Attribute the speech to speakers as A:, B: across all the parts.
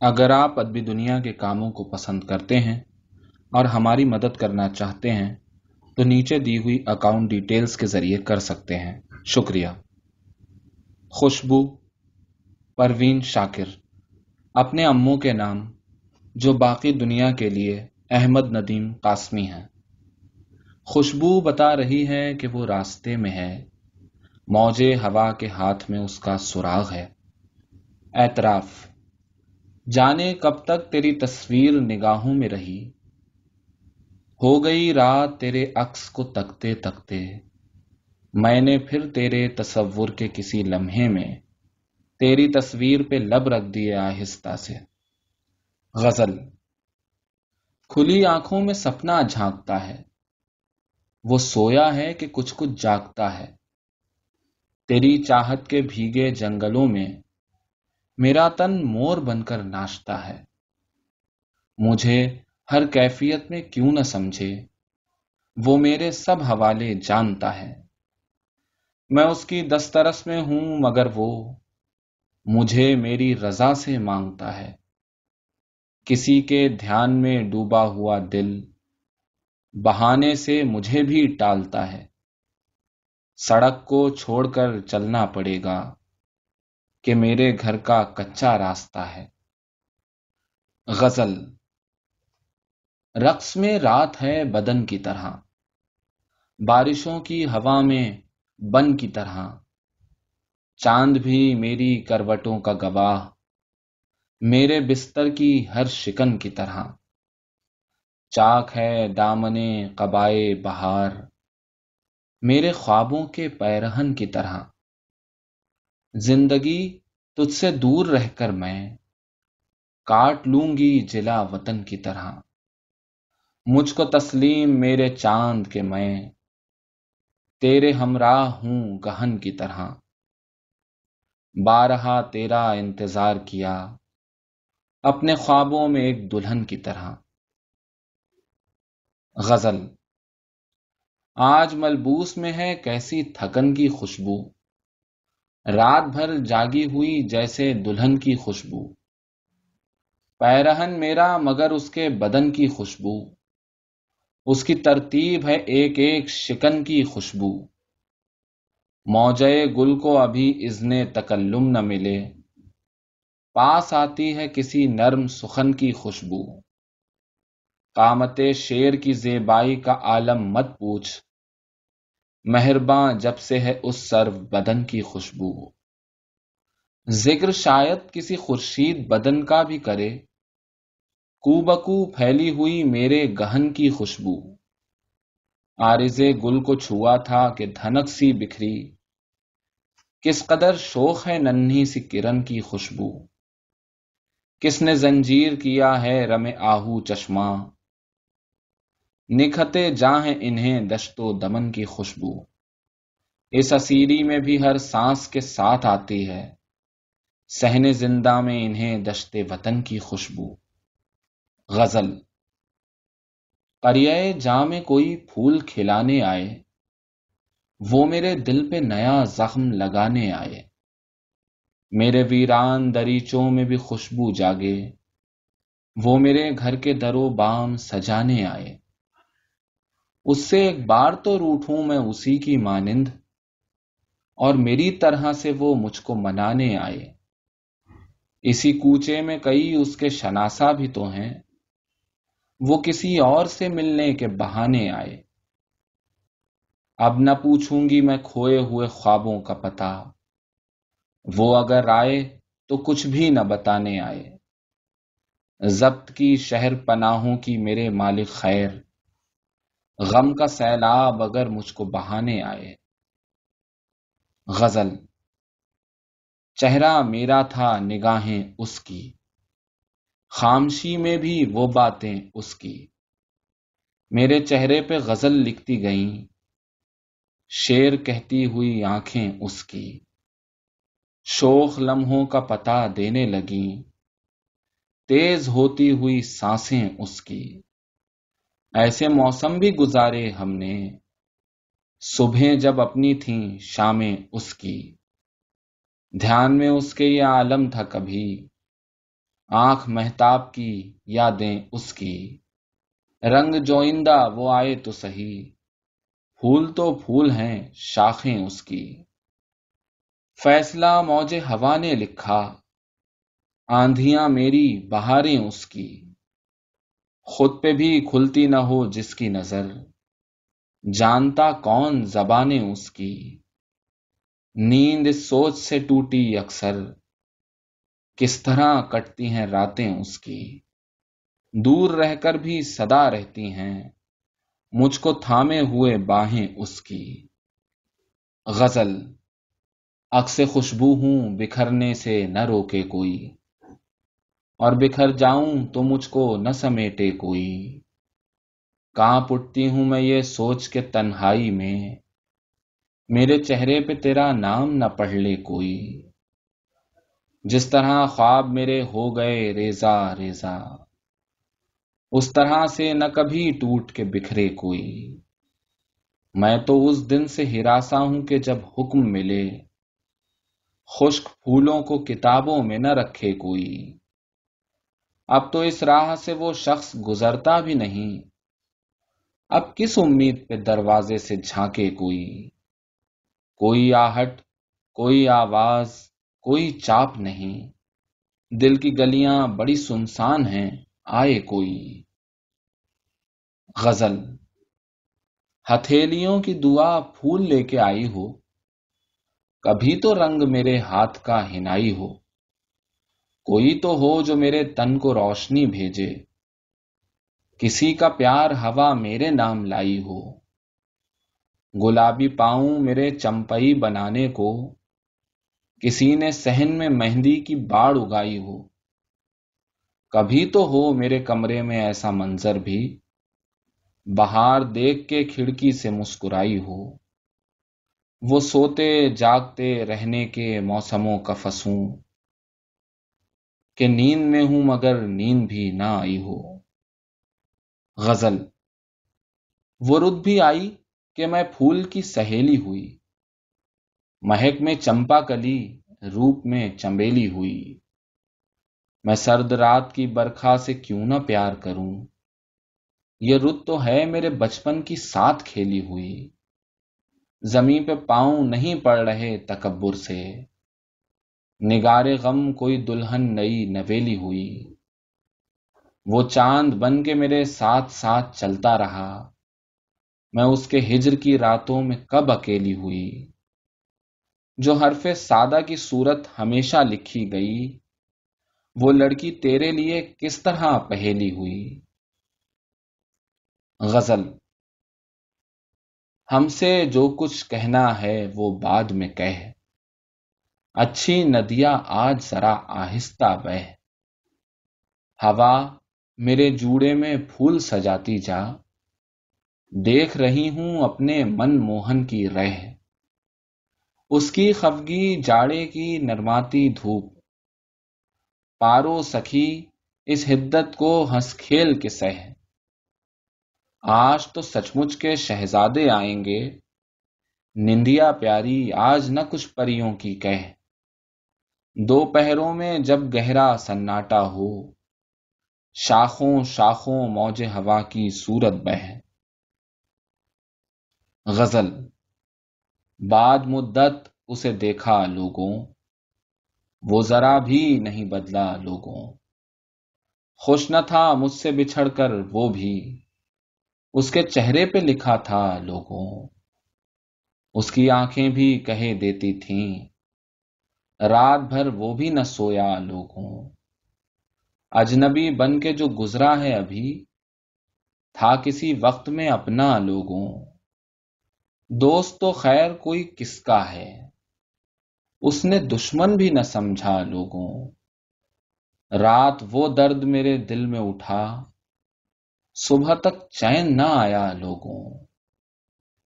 A: اگر آپ ادبی دنیا کے کاموں کو پسند کرتے ہیں اور ہماری مدد کرنا چاہتے ہیں، تو نیچے دی ہوئی اکاؤنٹ ڈیٹیلز کے ذریعے کر سکتے ہیں۔ شکریہ۔ خوشبو، پروین شاکر۔ اپنے اموں کے نام، جو باقی دنیا کے لیے احمد ندیم قاسمی ہیں۔ خوشبو بتا رہی ہے کہ وہ راستے میں ہے۔ موجے ہوا کے ہاتھ میں اس کا سراغ ہے۔ اعتراف۔ جانے کب تک تیری تصویر نگاہوں میں رہی؟ ہو گئی رات تیرے عکس کو تکتے تکتے۔ میں نے پھر تیرے تصور کے کسی لمحے میں تیری تصویر پہ لب رکھ دیا آہستہ سے۔ غزل۔ کھلی آنکھوں میں سپنا جھانکتا ہے۔ وہ سویا ہے کہ کچھ کچھ جاگتا ہے۔ تیری چاہت کے بھیگے جنگلوں میں میرا تن مور بن کر ناشتا ہے۔ مجھے ہر کیفیت میں کیوں نہ سمجھے۔ وہ میرے سب حوالے جانتا ہے۔ میں اس کی دسترس میں ہوں مگر وہ مجھے میری رضا سے مانگتا ہے۔ کسی کے دھیان میں ڈوبا ہوا دل بہانے سے مجھے بھی ٹالتا ہے۔ سڑک کو چھوڑ کر چلنا پڑے گا۔ کہ میرے گھر کا کچا راستہ ہے۔ غزل، رقص میں رات ہے بدن کی طرح، بارشوں کی ہوا میں بن کی طرح، چاند بھی میری کروٹوں کا گواہ، میرے بستر کی ہر شکن کی طرح۔ چاک ہے دامنے قبائے بہار، میرے خوابوں کے پیرہن کی طرح۔ زندگی تجھ سے دور رہ کر میں کاٹ لوں گی جلا وطن کی طرح۔ مجھ کو تسلیم میرے چاند کے میں، تیرے ہمراہ ہوں گہن کی طرح۔ بارہا تیرا انتظار کیا، اپنے خوابوں میں ایک دلہن کی طرح۔ غزل، آج ملبوس میں ہے کیسی تھکن کی خوشبو۔ رات بھر جاگی ہوئی جیسے دلہن کی خوشبو۔ پیرہن میرا مگر اس کے بدن کی خوشبو۔ اس کی ترتیب ہے ایک ایک شکن کی خوشبو۔ موجے گل کو ابھی ازن تکلم نہ ملے۔ پاس آتی ہے کسی نرم سخن کی خوشبو۔ قامت شیر کی زیبائی کا عالم مت پوچھ۔ مہرباں جب سے ہے اس سرو بدن کی خوشبو۔ ذکر شاید کسی خورشید بدن کا بھی کرے۔ کو بکو پھیلی ہوئی میرے گہن کی خوشبو۔ آرز گل کو چھوا تھا کہ دھنک سی بکھری۔ کس قدر شوق ہے ننھی سی کرن کی خوشبو۔ کس نے زنجیر کیا ہے رم آہو چشمہ نکھتے جاہیں انہیں دشت و دمن کی خوشبو۔ اس اسیری میں بھی ہر سانس کے ساتھ آتی ہے۔ سہنے زندہ میں انہیں دشت وطن کی خوشبو۔ غزل۔ قریائے جا میں کوئی پھول کھلانے آئے، وہ میرے دل پہ نیا زخم لگانے آئے۔ میرے ویران دریچوں میں بھی خوشبو جاگے، وہ میرے گھر کے درو بام سجانے آئے۔ اس سے ایک بار تو روٹھوں میں اسی کی مانند، اور میری طرح سے وہ مجھ کو منانے آئے۔ اسی کوچے میں کئی اس کے شناسا بھی تو ہیں۔ وہ کسی اور سے ملنے کے بہانے آئے۔ اب نہ پوچھوں گی میں کھوئے ہوئے خوابوں کا پتا۔ وہ اگر آئے تو کچھ بھی نہ بتانے آئے۔ ضبط کی شہر پناہوں کی میرے مالک خیر۔ غم کا سیلاب اگر مجھ کو بہانے آئے۔ غزل، چہرہ میرا تھا نگاہیں اس کی، خامشی میں بھی وہ باتیں اس کی۔ میرے چہرے پہ غزل لکھتی گئیں، شیر کہتی ہوئی آنکھیں اس کی۔ شوخ لمحوں کا پتہ دینے لگیں، تیز ہوتی ہوئی سانسیں اس کی۔ ایسے موسم بھی گزارے ہم نے صبح جب اپنی تھیں شامیں اس کی۔ دھیان میں اس کے یہ عالم تھا کبھی۔ آنکھ محتاب کی یادیں اس کی۔ رنگ جوئندہ وہ آئے تو سہی پھول تو پھول ہیں، شاخیں اس کی۔ فیصلہ موج ہوا نے لکھا۔ آندھیاں میری بہاریں اس کی۔ خود پہ بھی کھلتی نہ ہو جس کی نظر۔ جانتا کون زبانیں اس کی۔ نیند اس سوچ سے ٹوٹی اکثر۔ کس طرح کٹتی ہیں راتیں اس کی۔ دور رہ کر بھی صدا رہتی ہیں۔ مجھ کو تھامے ہوئے باہیں اس کی۔ غزل۔ اکس خوشبو ہوں بکھرنے سے نہ روکے کوئی۔ اور بکھر جاؤں تو مجھ کو نہ سمیٹے کوئی۔ کہاں پٹتی ہوں میں یہ سوچ کے تنہائی میں۔ میرے چہرے پہ تیرا نام نہ پڑھ لے کوئی۔ جس طرح خواب میرے ہو گئے ریزا ریزا، اس طرح سے نہ کبھی ٹوٹ کے بکھرے کوئی۔ میں تو اس دن سے ہراسا ہوں کہ جب حکم ملے، خشک پھولوں کو کتابوں میں نہ رکھے کوئی۔ اب تو اس راہ سے وہ شخص گزرتا بھی نہیں۔ اب کس امید پہ دروازے سے جھانکے کوئی؟ کوئی آہٹ، کوئی آواز، کوئی چاپ نہیں۔ دل کی گلیاں بڑی سنسان ہیں، آئے کوئی۔ غزل۔ ہتھیلیوں کی دعا پھول لے کے آئی ہو۔ کبھی تو رنگ میرے ہاتھ کا ہنائی ہو۔ کوئی تو ہو جو میرے تن کو روشنی بھیجے۔ کسی کا پیار ہوا میرے نام لائی ہو۔ گلابی پاؤں میرے چمپئی بنانے کو۔ کسی نے سہن میں مہندی کی باڑ اگائی ہو۔ کبھی تو ہو میرے کمرے میں ایسا منظر بھی۔ بہار دیکھ کے کھڑکی سے مسکرائی ہو۔ وہ سوتے جاگتے رہنے کے موسموں کا فسوں۔ کہ نیند میں ہوں مگر نیند بھی نہ آئی ہو۔ غزل، وہ رد بھی آئی کہ میں پھول کی سہیلی ہوئی۔ مہک میں چمپا کلی، روپ میں چمبیلی ہوئی۔ میں سرد رات کی برکھا سے کیوں نہ پیار کروں۔ یہ رت تو ہے میرے بچپن کی ساتھ کھیلی ہوئی۔ زمین پہ پاؤں نہیں پڑ رہے تکبر سے۔ نگارے غم کوئی دلہن نئی نویلی ہوئی۔ وہ چاند بن کے میرے ساتھ ساتھ چلتا رہا۔ میں اس کے ہجر کی راتوں میں کب اکیلی ہوئی۔ جو حرف سادہ کی صورت ہمیشہ لکھی گئی۔ وہ لڑکی تیرے لیے کس طرح پہیلی ہوئی۔ غزل۔ ہم سے جو کچھ کہنا ہے وہ بعد میں کہہ۔ اچھی ندیاں آج ذرا آہستہ بہ ہوا میرے جوڑے میں پھول سجاتی جا۔ دیکھ رہی ہوں اپنے من موہن کی رہ۔ اس کی خفگی جاڑے کی نرماتی دھوپ۔ پارو سکھی اس حدت کو ہنس کھیل کے سہ۔ آج تو سچ مچ کے شہزادے آئیں گے۔ نندیا پیاری آج نہ کچھ پریوں کی کہہ۔ دو پہروں میں جب گہرا سناٹا ہو، شاخوں شاخوں موج ہوا کی صورت بہ غزل بعد مدت اسے دیکھا لوگوں، وہ ذرا بھی نہیں بدلا لوگوں۔ خوش نہ تھا مجھ سے بچھڑ کر وہ بھی، اس کے چہرے پہ لکھا تھا لوگوں۔ اس کی آنکھیں بھی کہے دیتی تھیں۔ رات بھر وہ بھی نہ سویا لوگوں۔ اجنبی بن کے جو گزرا ہے ابھی، تھا کسی وقت میں اپنا لوگوں۔ دوست تو خیر کوئی کس کا ہے؟ اس نے دشمن بھی نہ سمجھا لوگوں۔ رات وہ درد میرے دل میں اٹھا، صبح تک چین نہ آیا لوگوں۔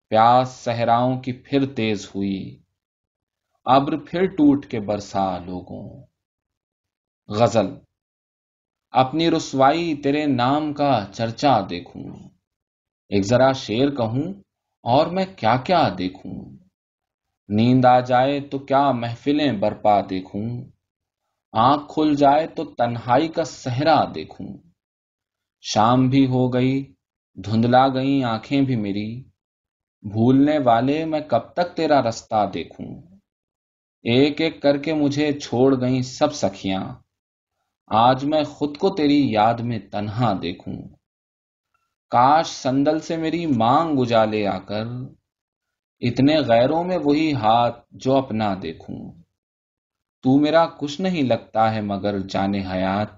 A: پیاس صحراؤں کی پھر تیز ہوئی۔ ابر پھر ٹوٹ کے برسا لوگوں۔ غزل، اپنی رسوائی تیرے نام کا چرچا دیکھوں۔ ایک ذرا شیر کہوں اور میں کیا کیا دیکھوں۔ نیند آ جائے تو کیا محفلیں برپا دیکھوں۔ آنکھ کھل جائے تو تنہائی کا سہرا دیکھوں۔ شام بھی ہو گئی، دھندلا گئی آنکھیں بھی میری۔ بھولنے والے میں کب تک تیرا رستہ دیکھوں۔ ایک ایک کر کے مجھے چھوڑ گئی سب سکھیاں آج میں خود کو تیری یاد میں تنہا دیکھوں۔ کاش سندل سے میری مانگ اجالے آ کر، اتنے غیروں میں وہی ہاتھ جو اپنا دیکھوں۔ تو میرا کچھ نہیں لگتا ہے مگر جانے حیات۔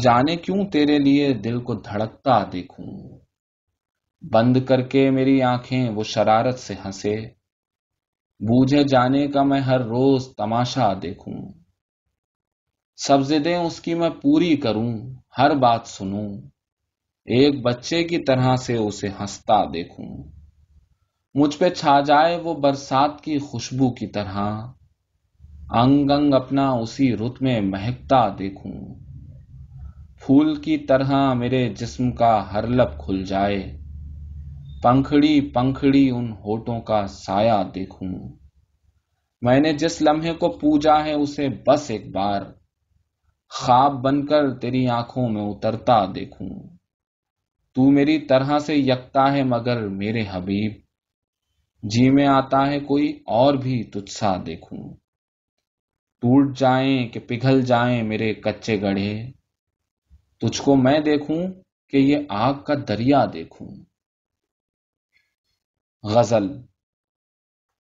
A: جانے کیوں تیرے لیے دل کو دھڑکتا دیکھوں۔ بند کر کے میری آنکھیں وہ شرارت سے ہنسے۔ بوجھے جانے کا میں ہر روز تماشا دیکھوں۔ سبز دیں اس کی میں پوری کروں، ہر بات سنوں۔ ایک بچے کی طرح سے اسے ہنستا دیکھوں۔ مجھ پہ چھا جائے وہ برسات کی خوشبو کی طرح۔ انگ انگ اپنا اسی رت میں مہکتا دیکھوں۔ پھول کی طرح میرے جسم کا ہر لب کھل جائے۔ پنکھڑی پنکھڑی ان ہوٹوں کا سایہ دیکھوں۔ میں نے جس لمحے کو پوجا ہے اسے بس ایک بار خواب بن کر تیری آنکھوں میں اترتا دیکھوں۔ تو میری طرح سے یکتا ہے مگر میرے حبیب۔ جی میں آتا ہے کوئی اور بھی تجھ سا دیکھوں۔ ٹوٹ جائیں کہ پگھل جائیں میرے کچے گڑھے۔ تجھ کو میں دیکھوں کہ یہ آگ کا دریا دیکھوں۔ غزل۔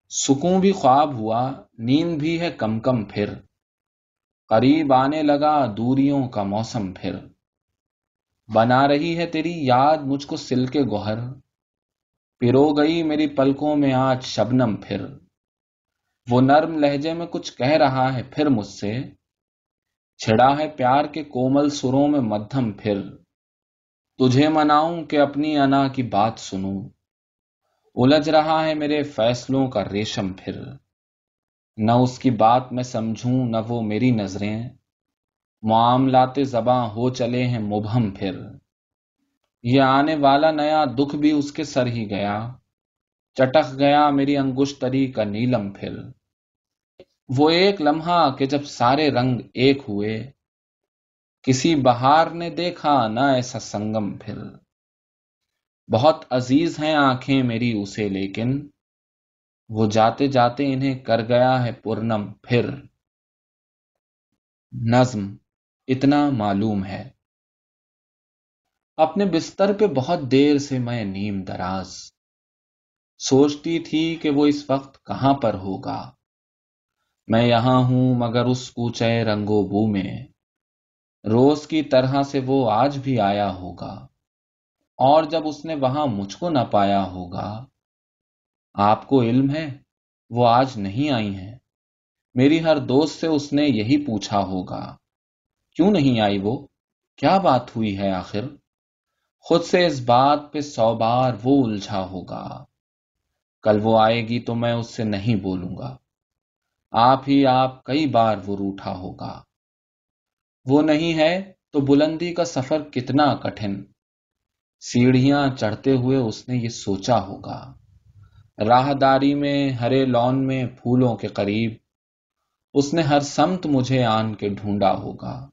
A: سکون بھی خواب ہوا، نیند بھی ہے کم کم پھر۔ قریب آنے لگا دوریوں کا موسم پھر۔ بنا رہی ہے تیری یاد مجھ کو سل کے گوہر۔ پرو گئی میری پلکوں میں آج شبنم پھر۔ وہ نرم لہجے میں کچھ کہہ رہا ہے پھر مجھ سے۔ چھڑا ہے پیار کے کومل سروں میں مدھم پھر۔ تجھے مناؤں کہ اپنی انا کی بات سنوں۔ الجھ رہا ہے میرے فیصلوں کا ریشم پھر۔ نہ اس کی بات میں سمجھوں، نہ وہ میری نظریں۔ معاملات زباں ہو چلے ہیں مبہم پھر۔ یہ آنے والا نیا دکھ بھی اس کے سر ہی گیا۔ چٹک گیا میری انگشتری کا نیلم پھر۔ وہ ایک لمحہ کہ جب سارے رنگ ایک ہوئے۔ کسی بہار نے دیکھا نہ ایسا سنگم پھر۔ بہت عزیز ہیں آنکھیں میری اسے، لیکن وہ جاتے جاتے انہیں کر گیا ہے پورنم پھر نظم اتنا معلوم ہے۔ اپنے بستر پہ بہت دیر سے میں نیم دراز۔ سوچتی تھی کہ وہ اس وقت کہاں پر ہوگا۔ میں یہاں ہوں مگر اس کوچے رنگو بو میں۔ روز کی طرح سے وہ آج بھی آیا ہوگا۔ اور جب اس نے وہاں مجھ کو نہ پایا ہوگا، آپ کو علم ہے، وہ آج نہیں آئی ہیں۔ میری ہر دوست سے اس نے یہی پوچھا ہوگا، کیوں نہیں آئی وہ؟ کیا بات ہوئی ہے آخر؟ خود سے اس بات پہ سو بار وہ الجھا ہوگا، کل وہ آئے گی تو میں اس سے نہیں بولوں گا۔ آپ ہی آپ کئی بار وہ روٹھا ہوگا۔ وہ نہیں ہے تو بلندی کا سفر کتنا کٹھن۔ سیڑھیاں چڑھتے ہوئے اس نے یہ سوچا ہوگا، راہداری میں، ہرے لون میں پھولوں کے قریب، اس نے ہر سمت مجھے آن کے ڈھونڈا ہوگا۔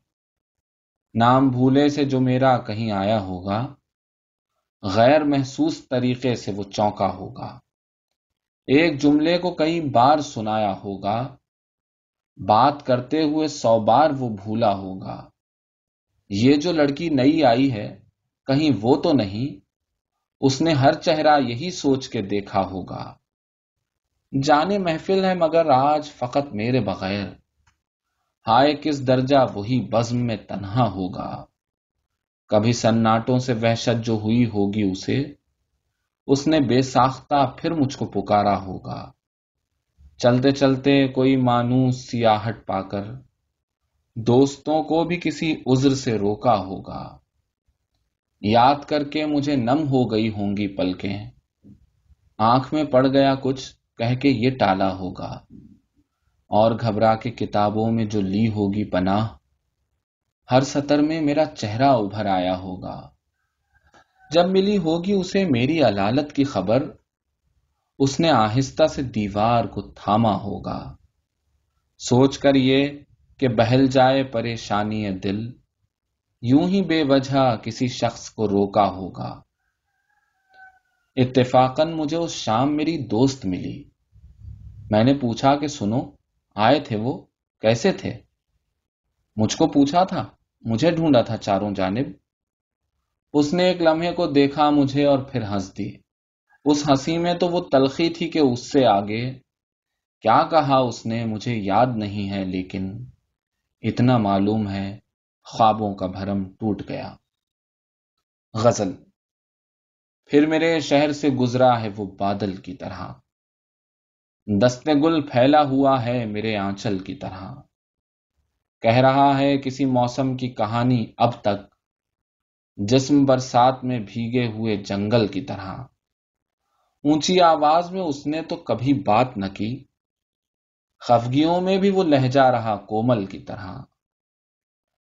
A: نام بھولے سے جو میرا کہیں آیا ہوگا، غیر محسوس طریقے سے وہ چونکا ہوگا۔ ایک جملے کو کئی بار سنایا ہوگا، بات کرتے ہوئے سو بار وہ بھولا ہوگا۔ یہ جو لڑکی نئی آئی ہے کہیں وہ تو نہیں، اس نے ہر چہرہ یہی سوچ کے دیکھا ہوگا۔ جانے محفل ہے مگر آج فقط میرے بغیر۔ ہائے، کس درجہ وہی بزم میں تنہا ہوگا۔ کبھی سناٹوں سے وحشت جو ہوئی ہوگی اسے، اس نے بے ساختہ پھر مجھ کو پکارا ہوگا۔ چلتے چلتے کوئی مانوس سیاہٹ پا کر دوستوں کو بھی کسی عذر سے روکا ہوگا۔ یاد کر کے مجھے نم ہو گئی ہوں گی پلکیں۔ آنکھ میں پڑ گیا کچھ، کہہ کے یہ ٹالا ہوگا۔ اور گھبرا کے کتابوں میں جو لی ہوگی پناہ، ہر سطر میں میرا چہرہ ابھر آیا ہوگا۔ جب ملی ہوگی اسے میری علالت کی خبر، اس نے آہستہ سے دیوار کو تھاما ہوگا۔ سوچ کر یہ کہ بہل جائے پریشانی دل۔ یوں ہی بے وجہ کسی شخص کو روکا ہوگا۔ اتفاقاً مجھے اس شام میری دوست ملی۔ میں نے پوچھا کہ سنو، آئے تھے وہ؟ کیسے تھے؟ مجھ کو پوچھا تھا، مجھے ڈھونڈا تھا چاروں جانب۔ اس نے ایک لمحے کو دیکھا مجھے اور پھر ہنس دی۔ اس ہنسی میں تو وہ تلخی تھی کہ اس سے آگے۔ کیا کہا اس نے، مجھے یاد نہیں ہے، لیکن اتنا معلوم ہے خوابوں کا بھرم ٹوٹ گیا۔ غزل۔ پھر میرے شہر سے گزرا ہے وہ بادل کی طرح۔ دست گل پھیلا ہوا ہے میرے آنچل کی طرح۔ کہہ رہا ہے کسی موسم کی کہانی اب تک۔ جسم برسات میں بھیگے ہوئے جنگل کی طرح۔ اونچی آواز میں اس نے تو کبھی بات نہ کی۔ خفگیوں میں بھی وہ لہجا رہا کومل کی طرح۔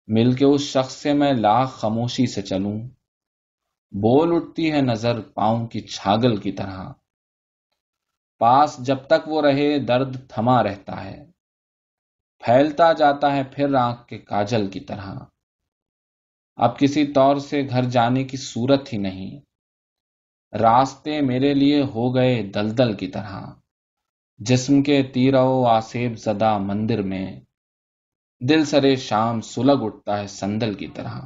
A: مل کے اس شخص سے میں لاکھ خاموشی سے چلوں۔ بول اٹھتی ہے نظر پاؤں کی چھاگل کی طرح۔ پاس جب تک وہ رہے درد تھما رہتا ہے۔ پھیلتا جاتا ہے پھر آنکھ کے کاجل کی طرح۔ اب کسی طور سے گھر جانے کی صورت ہی نہیں۔ راستے میرے لیے ہو گئے دلدل کی طرح۔ جسم کے تیرو آسیب زدہ مندر میں۔ دل سرے شام سلگ اٹھتا ہے سندل کی طرح۔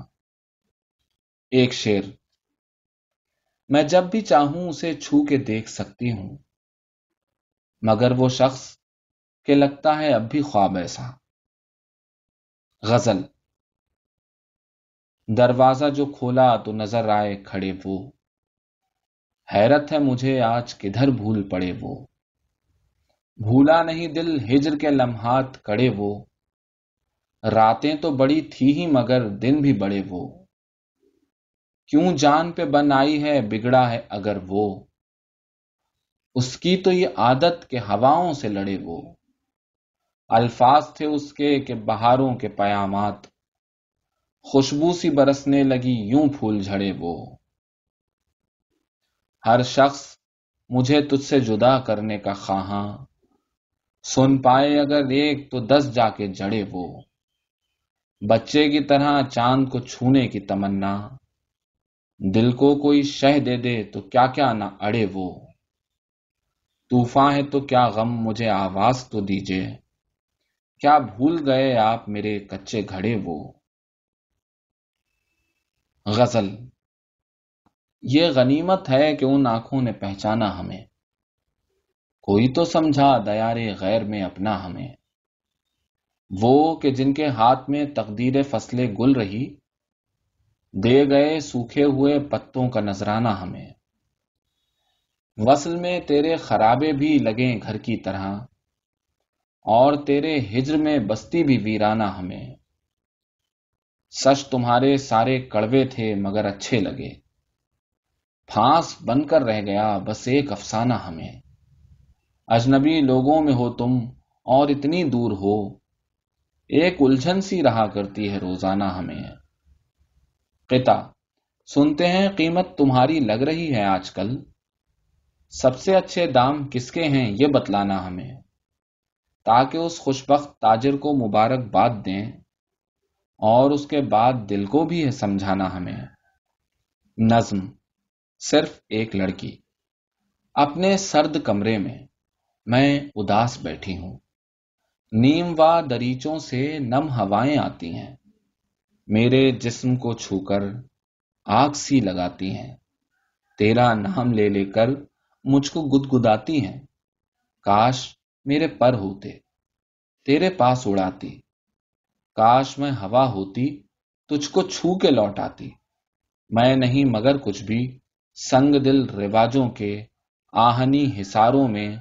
A: ایک شیر۔ میں جب بھی چاہوں اسے چھو کے دیکھ سکتی ہوں، مگر وہ شخص کہ لگتا ہے اب بھی خواب ایسا۔ غزل۔ دروازہ جو کھولا تو نظر آئے کھڑے وہ۔ حیرت ہے مجھے آج کدھر بھول پڑے وہ۔ بھولا نہیں دل، ہجر کے لمحات کڑے وہ۔ راتیں تو بڑی تھی ہی مگر دن بھی بڑے وہ۔ کیوں جان پہ بن آئی ہے، بگڑا ہے اگر وہ۔ اس کی تو یہ عادت کہ ہواؤں سے لڑے وہ۔ الفاظ تھے اس کے کہ بہاروں کے پیامات۔ خوشبو سی برسنے لگی، یوں پھول جھڑے وہ۔ ہر شخص، مجھے تجھ سے جدا کرنے کا خواہاں۔ سن پائے اگر ایک تو دس جا کے جڑے وہ۔ بچے کی طرح چاند کو چھونے کی تمنا۔ دل کو کوئی شہ دے دے تو کیا کیا نہ اڑے وہ۔ طوفان ہے تو کیا غم، مجھے آواز تو دیجیے کیا بھول گئے آپ میرے کچے گھڑے وہ۔ غزل۔ یہ غنیمت ہے کہ ان آنکھوں نے پہچانا ہمیں۔ کوئی تو سمجھا دیارے غیر میں اپنا ہمیں۔ وہ کہ جن کے ہاتھ میں تقدیر فصلیں گل رہی، دے گئے سوکھے ہوئے پتوں کا نذرانہ ہمیں۔ وصل میں تیرے خرابے بھی لگیں گھر کی طرح، اور تیرے ہجر میں بستی بھی ویرانہ ہمیں۔ سچ تمہارے سارے کڑوے تھے مگر اچھے لگے۔ پھانس بن کر رہ گیا بس ایک افسانہ ہمیں۔ اجنبی لوگوں میں ہو تم اور اتنی دور ہو۔ ایک الجھن سی رہا کرتی ہے روزانہ ہمیں۔ قطع، سنتے ہیں قیمت تمہاری لگ رہی ہے آج کل۔ سب سے اچھے دام کس کے ہیں یہ بتلانا ہمیں۔ تاکہ اس خوشبخت تاجر کو مبارکباد دیں اور اس کے بعد دل کو بھی ہے سمجھانا ہمیں۔ نظم، صرف ایک لڑکی۔ اپنے سرد کمرے میں میں اداس بیٹھی ہوں۔ نیم و دریچوں سے نم ہوائیں آتی ہیں۔ میرے جسم کو چھو کر آگ سی لگاتی ہیں۔ تیرا نام لے لے کر مجھ کو گدگداتی ہیں۔ کاش میرے پر ہوتے، تیرے پاس اڑاتی۔ کاش میں ہوا ہوتی، تجھ کو چھو کے لوٹ آتی میں نہیں مگر کچھ بھی سنگ دل رواجوں کے آہنی حساروں میں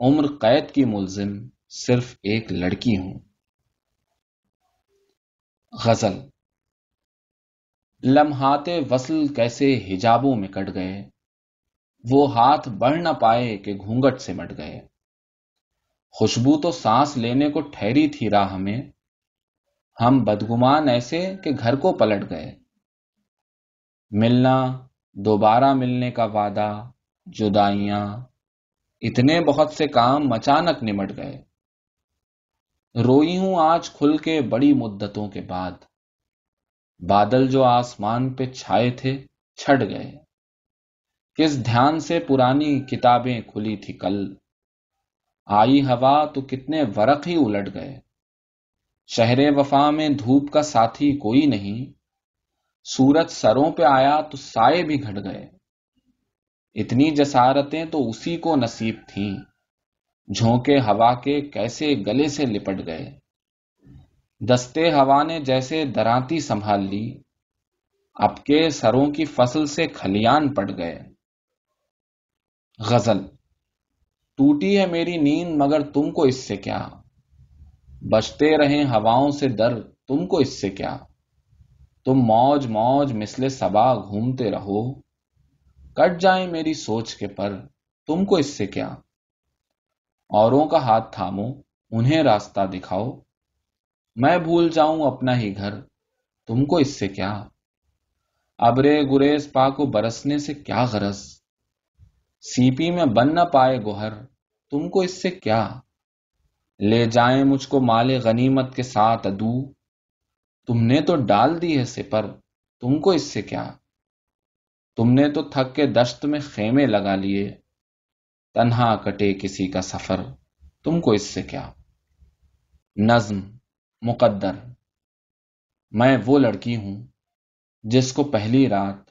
A: عمر قید کی ملزم صرف ایک لڑکی ہوں۔ غزل۔ لمحات وصل کیسے حجابوں میں کٹ گئے۔ وہ ہاتھ بڑھ نہ پائے کہ گھونگٹ سے مٹ گئے۔ خوشبو تو سانس لینے کو ٹھہری تھی راہ ہمیں ہم بدگمان ایسے کہ گھر کو پلٹ گئے۔ ملنا، دوبارہ ملنے کا وعدہ، جدائیاں۔ اتنے بہت سے کام اچانک نمٹ گئے۔ روئی ہوں آج کھل کے بڑی مدتوں کے بعد۔ بادل جو آسمان پہ چھائے تھے، چھڑ گئے۔ کس دھیان سے پرانی کتابیں کھلی تھی کل؟ آئی ہوا تو کتنے ورق ہی الٹ گئے۔ شہر وفا میں دھوپ کا ساتھی کوئی نہیں۔ سورج سروں پہ آیا تو سائے بھی گھٹ گئے۔ اتنی جسارتیں تو اسی کو نصیب تھیں۔ جھونکے ہوا کے کیسے گلے سے لپٹ گئے۔ دستے ہوا نے جیسے درانتی سنبھال لی، اب کے سروں کی فصل سے کھلیان پڑ گئے۔ غزل، ٹوٹی ہے میری نیند مگر تم کو اس سے کیا؟ بچتے رہیں ہواؤں سے در تم کو اس سے کیا؟ تم موج موج مسلے سبا گھومتے رہو۔ کٹ جائیں میری سوچ کے پر تم کو اس سے کیا؟ اوروں کا ہاتھ تھامو، انہیں راستہ دکھاؤ۔ میں بھول جاؤں اپنا ہی گھر، تم کو اس سے کیا؟ ابرے گریز پا کو برسنے سے کیا غرض؟ سیپی میں بن نہ پائے گوہر، تم کو اس سے کیا؟ لے جائیں مجھ کو مال غنیمت کے ساتھ ادو۔ تم نے تو ڈال دی ہے سپر، تم کو اس سے کیا؟ تم نے تو تھک کے دشت میں خیمے لگا لیے۔ تنہا کٹے کسی کا سفر، تم کو اس سے کیا؟ نظم مقدر۔ میں وہ لڑکی ہوں جس کو پہلی رات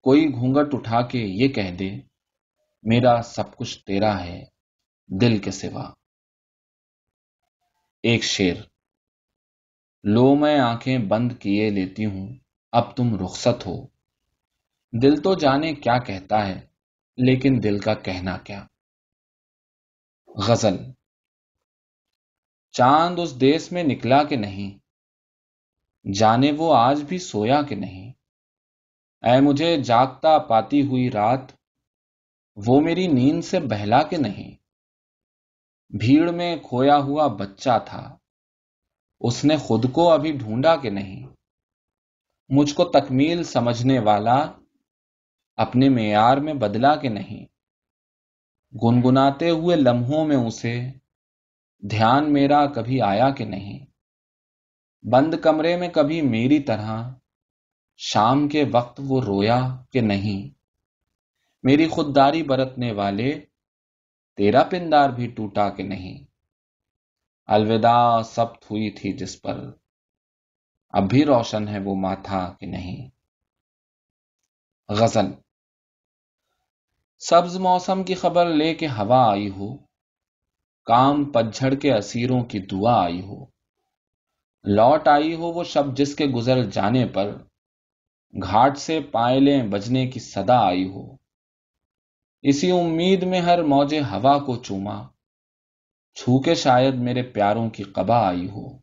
A: کوئی گھونگٹ اٹھا کے یہ کہہ دے، میرا سب کچھ تیرا ہے، دل کے سوا۔ ایک شیر۔ لو، میں آنکھیں بند کیے لیتی ہوں، اب تم رخصت ہو۔ دل تو جانے کیا کہتا ہے لیکن دل کا کہنا کیا؟ غزل۔ چاند اس دیس میں نکلا کہ نہیں؟ جانے وہ آج بھی سویا کہ نہیں؟ اے مجھے جاگتا پاتی ہوئی رات، وہ میری نیند سے بہلا کے نہیں؟ بھیڑ میں کھویا ہوا بچہ تھا، اس نے خود کو ابھی ڈھونڈا کہ نہیں؟ مجھ کو تکمیل سمجھنے والا اپنے معیار میں بدلا کہ نہیں۔ گنگناتے ہوئے لمحوں میں اسے دھیان میرا کبھی آیا کہ نہیں۔ بند کمرے میں کبھی میری طرح شام کے وقت وہ رویا کہ نہیں۔ میری خودداری برتنے والے تیرا پندار بھی ٹوٹا کہ نہیں۔ الوداع سبت ہوئی تھی جس پر اب بھی روشن ہے وہ ماتھا کہ نہیں۔ غزل سبز موسم کی خبر لے کے ہوا آئی ہو، کام پجھڑ کے اسیروں کی دعا آئی ہو۔ لوٹ آئی ہو وہ شب جس کے گزر جانے پر، گھاٹ سے پائلیں بجنے کی صدا آئی ہو۔ اسی امید میں ہر موج ہوا کو چوما چھو کے شاید میرے پیاروں کی قبا آئی ہو۔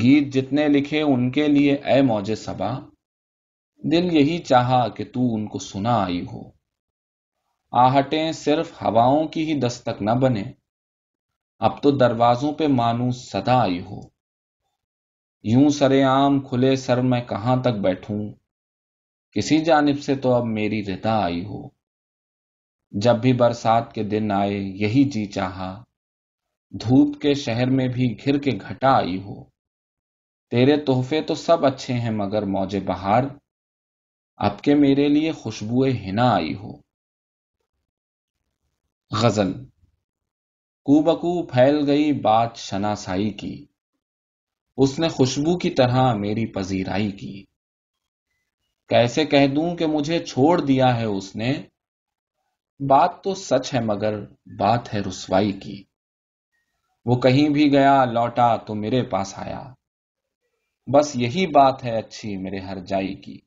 A: گیت جتنے لکھے ان کے لیے اے موج سبا دل یہی چاہا کہ تو ان کو سنا آئی ہو۔ آہٹیں صرف ہواؤں کی ہی دستک نہ بنے۔ اب تو دروازوں پہ مانوس صدا آئی ہو۔ یوں سرے عام کھلے سر میں کہاں تک بیٹھوں؟ کسی جانب سے تو اب میری ردا آئی ہو۔ جب بھی برسات کے دن آئے یہی جی چاہا۔ دھوپ کے شہر میں بھی گھر کے گھٹا آئی ہو۔ تیرے تحفے تو سب اچھے ہیں مگر موج بہار۔ اب کے میرے لیے خوشبو ہنا آئی ہو۔ غزل۔ کو بکو پھیل گئی بات شناسائی کی۔ اس نے خوشبو کی طرح میری پذیرائی کی۔ کیسے کہہ دوں کہ مجھے چھوڑ دیا ہے اس نے؟ بات تو سچ ہے مگر بات ہے رسوائی کی۔ وہ کہیں بھی گیا، لوٹا تو میرے پاس آیا۔ بس یہی بات ہے اچھی میرے ہر جائی کی۔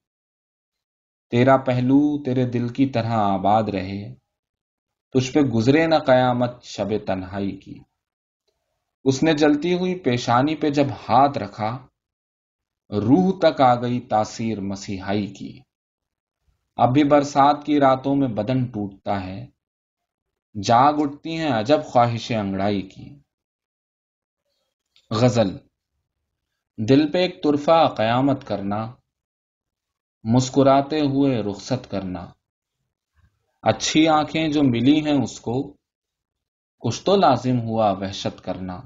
A: تیرا پہلو تیرے دل کی طرح آباد رہے۔ تجھ پہ گزرے نہ قیامت شب تنہائی کی۔ اس نے جلتی ہوئی پیشانی پہ جب ہاتھ رکھا، روح تک آ گئی تاثیر مسیحائی کی۔ اب بھی برسات کی راتوں میں بدن ٹوٹتا ہے، جاگ اٹھتی ہیں عجب خواہش انگڑائی کی۔ غزل، دل پہ ایک طرفہ قیامت کرنا، مسکراتے ہوئے رخصت کرنا۔ اچھی آنکھیں جو ملی ہیں اس کو، کچھ تو لازم ہوا وحشت کرنا۔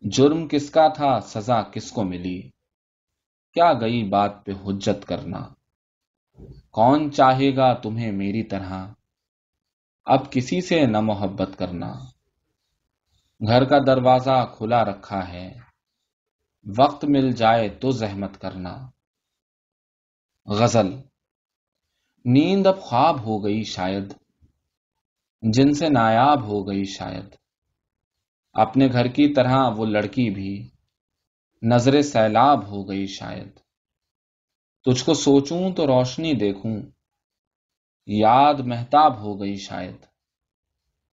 A: جرم کس کا تھا، سزا کس کو ملی؟ کیا گئی بات پہ حجت کرنا؟ کون چاہے گا تمہیں میری طرح؟ اب کسی سے نہ محبت کرنا۔ گھر کا دروازہ کھلا رکھا ہے۔ وقت مل جائے تو زحمت کرنا۔ غزل نیند اب خواب ہو گئی شاید، جن سے نایاب ہو گئی شاید۔ اپنے گھر کی طرح وہ لڑکی بھی نظر سیلاب ہو گئی شاید۔ تجھ کو سوچوں تو روشنی دیکھوں، یاد محتاب ہو گئی شاید۔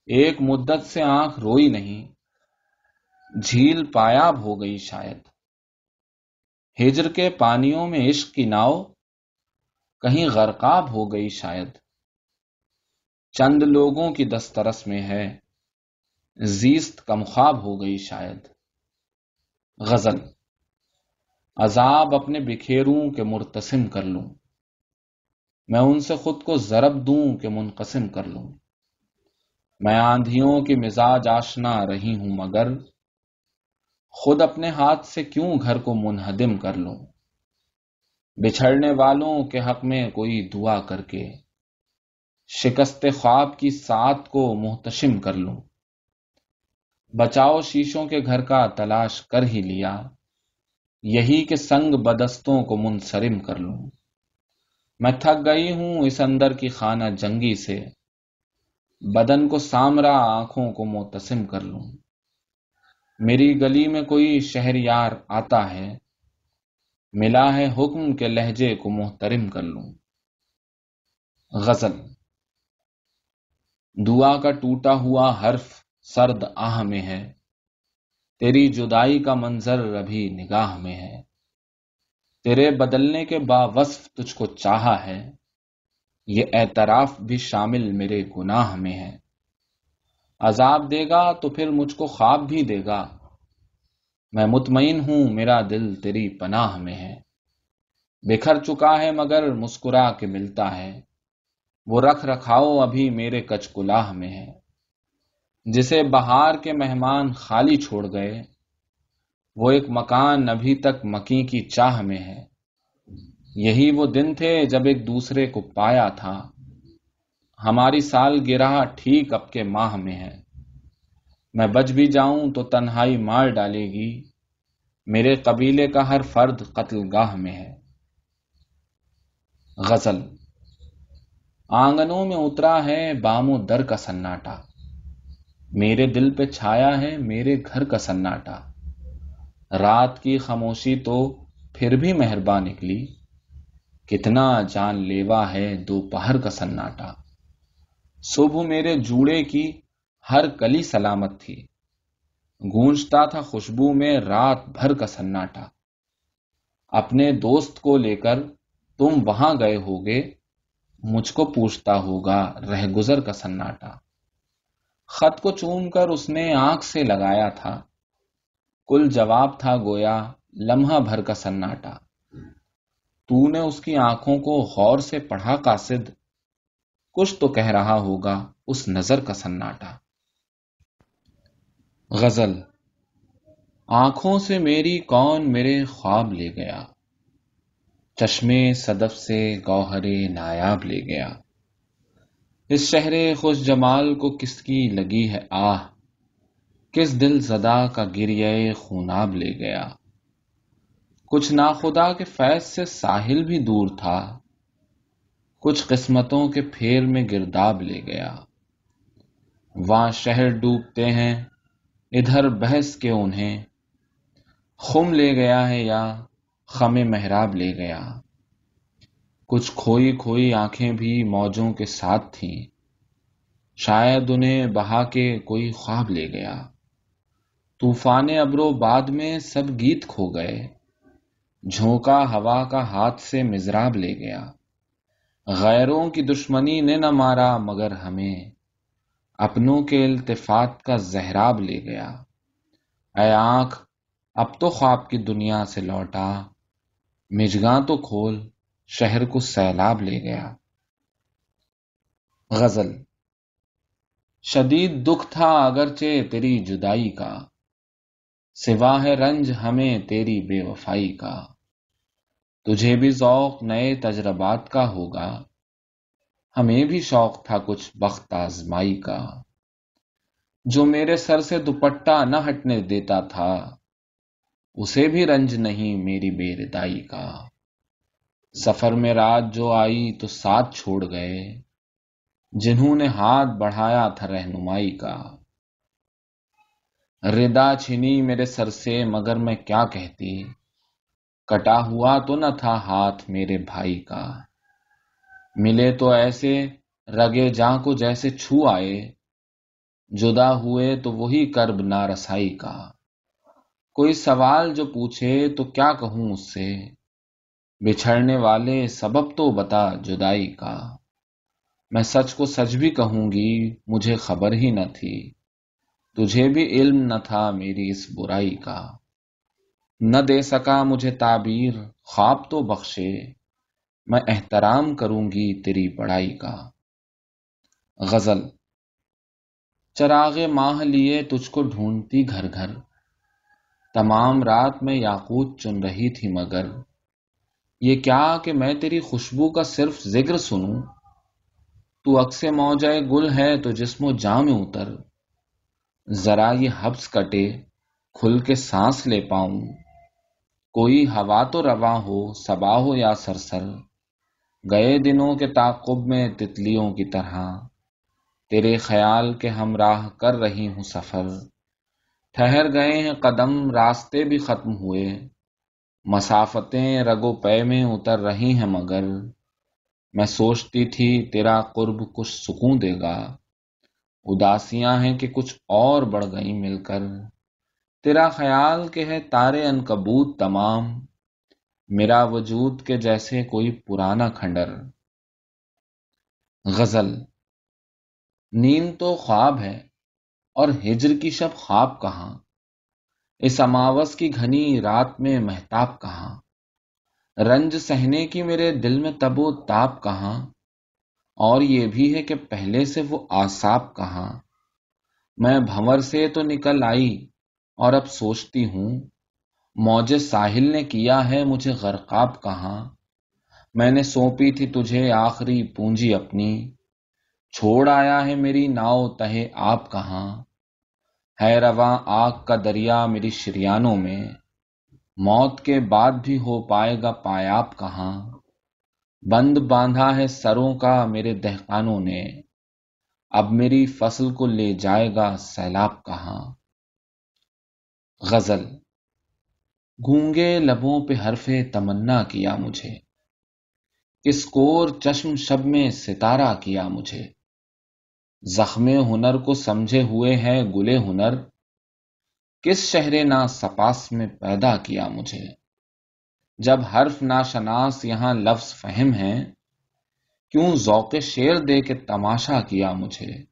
A: ایک مدت سے آنکھ روئی نہیں، جھیل پایاب ہو گئی شاید۔ ہجر کے پانیوں میں عشق کی ناؤ کہیں غرقاب ہو گئی شاید۔ چند لوگوں کی دسترس میں ہے۔ زیست کم خواب ہو گئی شاید۔ غزل۔ عذاب اپنے بکھیروں کے مرتسم کر لوں۔ میں ان سے خود کو ضرب دوں کہ منقسم کر لوں۔ میں آندھیوں کی مزاج آشنا رہی ہوں مگر خود اپنے ہاتھ سے کیوں گھر کو منہدم کر لوں؟ بچھڑنے والوں کے حق میں کوئی دعا کر کے شکست خواب کی سات کو محتشم کر لوں۔ بچاؤ شیشوں کے گھر کا تلاش کر ہی لیا۔ یہی کہ سنگ بدستوں کو منصرم کر لوں۔ میں تھک گئی ہوں اس اندر کی خانہ جنگی سے۔ بدن کو سامرا آنکھوں کو متسم کر لوں۔ میری گلی میں کوئی شہر یار آتا ہے۔ ملا ہے حکم کے لہجے کو محترم کر لوں۔ غزل۔ دعا کا ٹوٹا ہوا حرف سرد آہ میں ہے۔ تیری جدائی کا منظر ابھی نگاہ میں ہے۔ تیرے بدلنے کے باوصف تجھ کو چاہا ہے۔ یہ اعتراف بھی شامل میرے گناہ میں ہے۔ عذاب دے گا تو پھر مجھ کو خواب بھی دے گا۔ میں مطمئن ہوں، میرا دل تیری پناہ میں ہے۔ بکھر چکا ہے مگر مسکرا کے ملتا ہے۔ وہ رکھ رکھاؤ ابھی میرے کچ کلاہ میں ہے۔ جسے بہار کے مہمان خالی چھوڑ گئے، وہ ایک مکان ابھی تک مکی کی چاہ میں ہے۔ یہی وہ دن تھے جب ایک دوسرے کو پایا تھا۔ ہماری سال گرہ ٹھیک اب کے ماہ میں ہے۔ میں بچ بھی جاؤں تو تنہائی مار ڈالے گی۔ میرے قبیلے کا ہر فرد قتل گاہ میں ہے۔ غزل۔ آنگنوں میں اترا ہے بام و در کا سناٹا۔ میرے دل پہ چھایا ہے میرے گھر کا سناٹا۔ رات کی خاموشی تو پھر بھی مہربان نکلی۔ کتنا جان لیوا ہے دوپہر کا سناٹا۔ صبح میرے جوڑے کی ہر کلی سلامت تھی۔ گونجتا تھا خوشبو میں رات بھر کا سناٹا۔ اپنے دوست کو لے کر تم وہاں گئے ہوگے، مجھ کو پوچھتا ہوگا رہ گزر کا سناٹا۔ خط کو چوم کر اس نے آنکھ سے لگایا تھا۔ کل جواب تھا گویا، لمحہ بھر کا سناٹا۔ تو نے اس کی آنکھوں کو غور سے پڑھا، قاصد، کچھ تو کہہ رہا ہوگا اس نظر کا سناٹا۔ غزل۔ آنکھوں سے میری کون میرے خواب لے گیا۔ چشمے صدف سے گوہرے نایاب لے گیا۔ اس شہر خوش جمال کو کس کی لگی ہے آہ؟ کس دل زدہ کا گریے خوناب لے گیا؟ کچھ ناخدا کے فیض سے ساحل بھی دور تھا۔ کچھ قسمتوں کے پھیر میں گرداب لے گیا۔ وہاں شہر ڈوبتے ہیں۔ ادھر بحث کے انہیں خم لے گیا ہے یا خم محراب لے گیا۔ کچھ کھوئی کھوئی آنکھیں بھی موجوں کے ساتھ تھیں۔ شاید انہیں بہا کے کوئی خواب لے گیا۔ طوفان ابرو بعد میں سب گیت کھو گئے۔ جھونکا ہوا کا ہاتھ سے مزراب لے گیا۔ غیروں کی دشمنی نے نہ مارا مگر ہمیں۔ اپنوں کے التفات کا زہراب لے گیا۔ اے آنکھ، اب تو خواب کی دنیا سے لوٹا۔ مجگاں تو کھول، شہر کو سیلاب لے گیا۔ غزل، شدید دکھ تھا اگرچہ تیری جدائی کا۔ سوا ہے رنج ہمیں تیری بے وفائی کا۔ تجھے بھی ذوق نئے تجربات کا ہوگا۔ ہمیں بھی شوق تھا کچھ بخت آزمائی کا۔ جو میرے سر سے دوپٹہ نہ ہٹنے دیتا تھا، اسے بھی رنج نہیں میری بے ردائی کا۔ سفر میں رات جو آئی تو ساتھ چھوڑ گئے، جنہوں نے ہاتھ بڑھایا تھا رہنمائی کا۔ ردا چھنی میرے سر سے، مگر میں کیا کہتی؟ کٹا ہوا تو نہ تھا ہاتھ میرے بھائی کا۔ ملے تو ایسے رگے جاں کو جیسے چھو آئے، جدا ہوئے تو وہی کرب نہ رسائی کا۔ کوئی سوال جو پوچھے تو کیا کہوں اس سے؟ بچھڑنے والے سبب تو بتا جدائی کا۔ میں سچ کو سچ بھی کہوں گی، مجھے خبر ہی نہ تھی۔ تجھے بھی علم نہ تھا میری اس برائی کا۔ نہ دے سکا مجھے تعبیر، خواب تو بخشے۔ میں احترام کروں گی تیری بڑائی کا۔ غزل، چراغ ماہ لیے تجھ کو ڈھونڈتی گھر گھر۔ تمام رات میں یاقوت چن رہی تھی مگر۔ یہ کیا کہ میں تیری خوشبو کا صرف ذکر سنوں؟ تو اکس موجائے گل ہے تو جسم و جام اتر۔ ذرا یہ حبس کٹے، کھل کے سانس لے پاؤں۔ کوئی ہوا تو رواں ہو سبا ہو یا سرسر۔ گئے دنوں کے تعقب میں تتلیوں کی طرح۔ تیرے خیال کے ہمراہ کر رہی ہوں سفر۔ ٹھہر گئے ہیں قدم، راستے بھی ختم ہوئے۔ مسافتیں رگو پے میں اتر رہی ہیں مگر۔ میں سوچتی تھی تیرا قرب کچھ سکون دے گا۔ اداسیاں ہیں کہ کچھ اور بڑھ گئیں مل کر۔ تیرا خیال کہ ہے تارے ان کبوت تمام۔ میرا وجود کے جیسے کوئی پرانا کھنڈر۔ غزل۔ نیند تو خواب ہے، اور ہجر کی شب خواب کہاں؟ اس اماوس کی گھنی رات میں محتاب کہاں؟ رنج سہنے کی میرے دل میں تب و تاب کہاں؟ اور یہ بھی ہے کہ پہلے سے وہ آساب کہاں؟ میں بھنور سے تو نکل آئی اور اب سوچتی ہوں موج ساحل نے کیا ہے مجھے غرقاب کہاں؟ میں نے سونپی تھی تجھے آخری پونجی اپنی۔ چھوڑ آیا ہے میری ناؤ تہے، آپ کہاں؟ ہے رواں آگ کا دریا میری شریانوں میں۔ موت کے بعد بھی ہو پائے گا پایاب کہاں؟ بند باندھا ہے سروں کا میرے دہقانوں نے۔ اب میری فصل کو لے جائے گا سیلاب کہاں؟ غزل گونگے لبوں پہ حرف تمنا کیا مجھے۔ اس کور چشم شب میں ستارہ کیا مجھے۔ زخم ہنر کو سمجھے ہوئے ہے گلے ہنر۔ کس شہر نا سپاس میں پیدا کیا مجھے۔ جب حرف ناشناس یہاں لفظ فہم ہے کیوں ذوق شیر دے کے تماشا کیا مجھے۔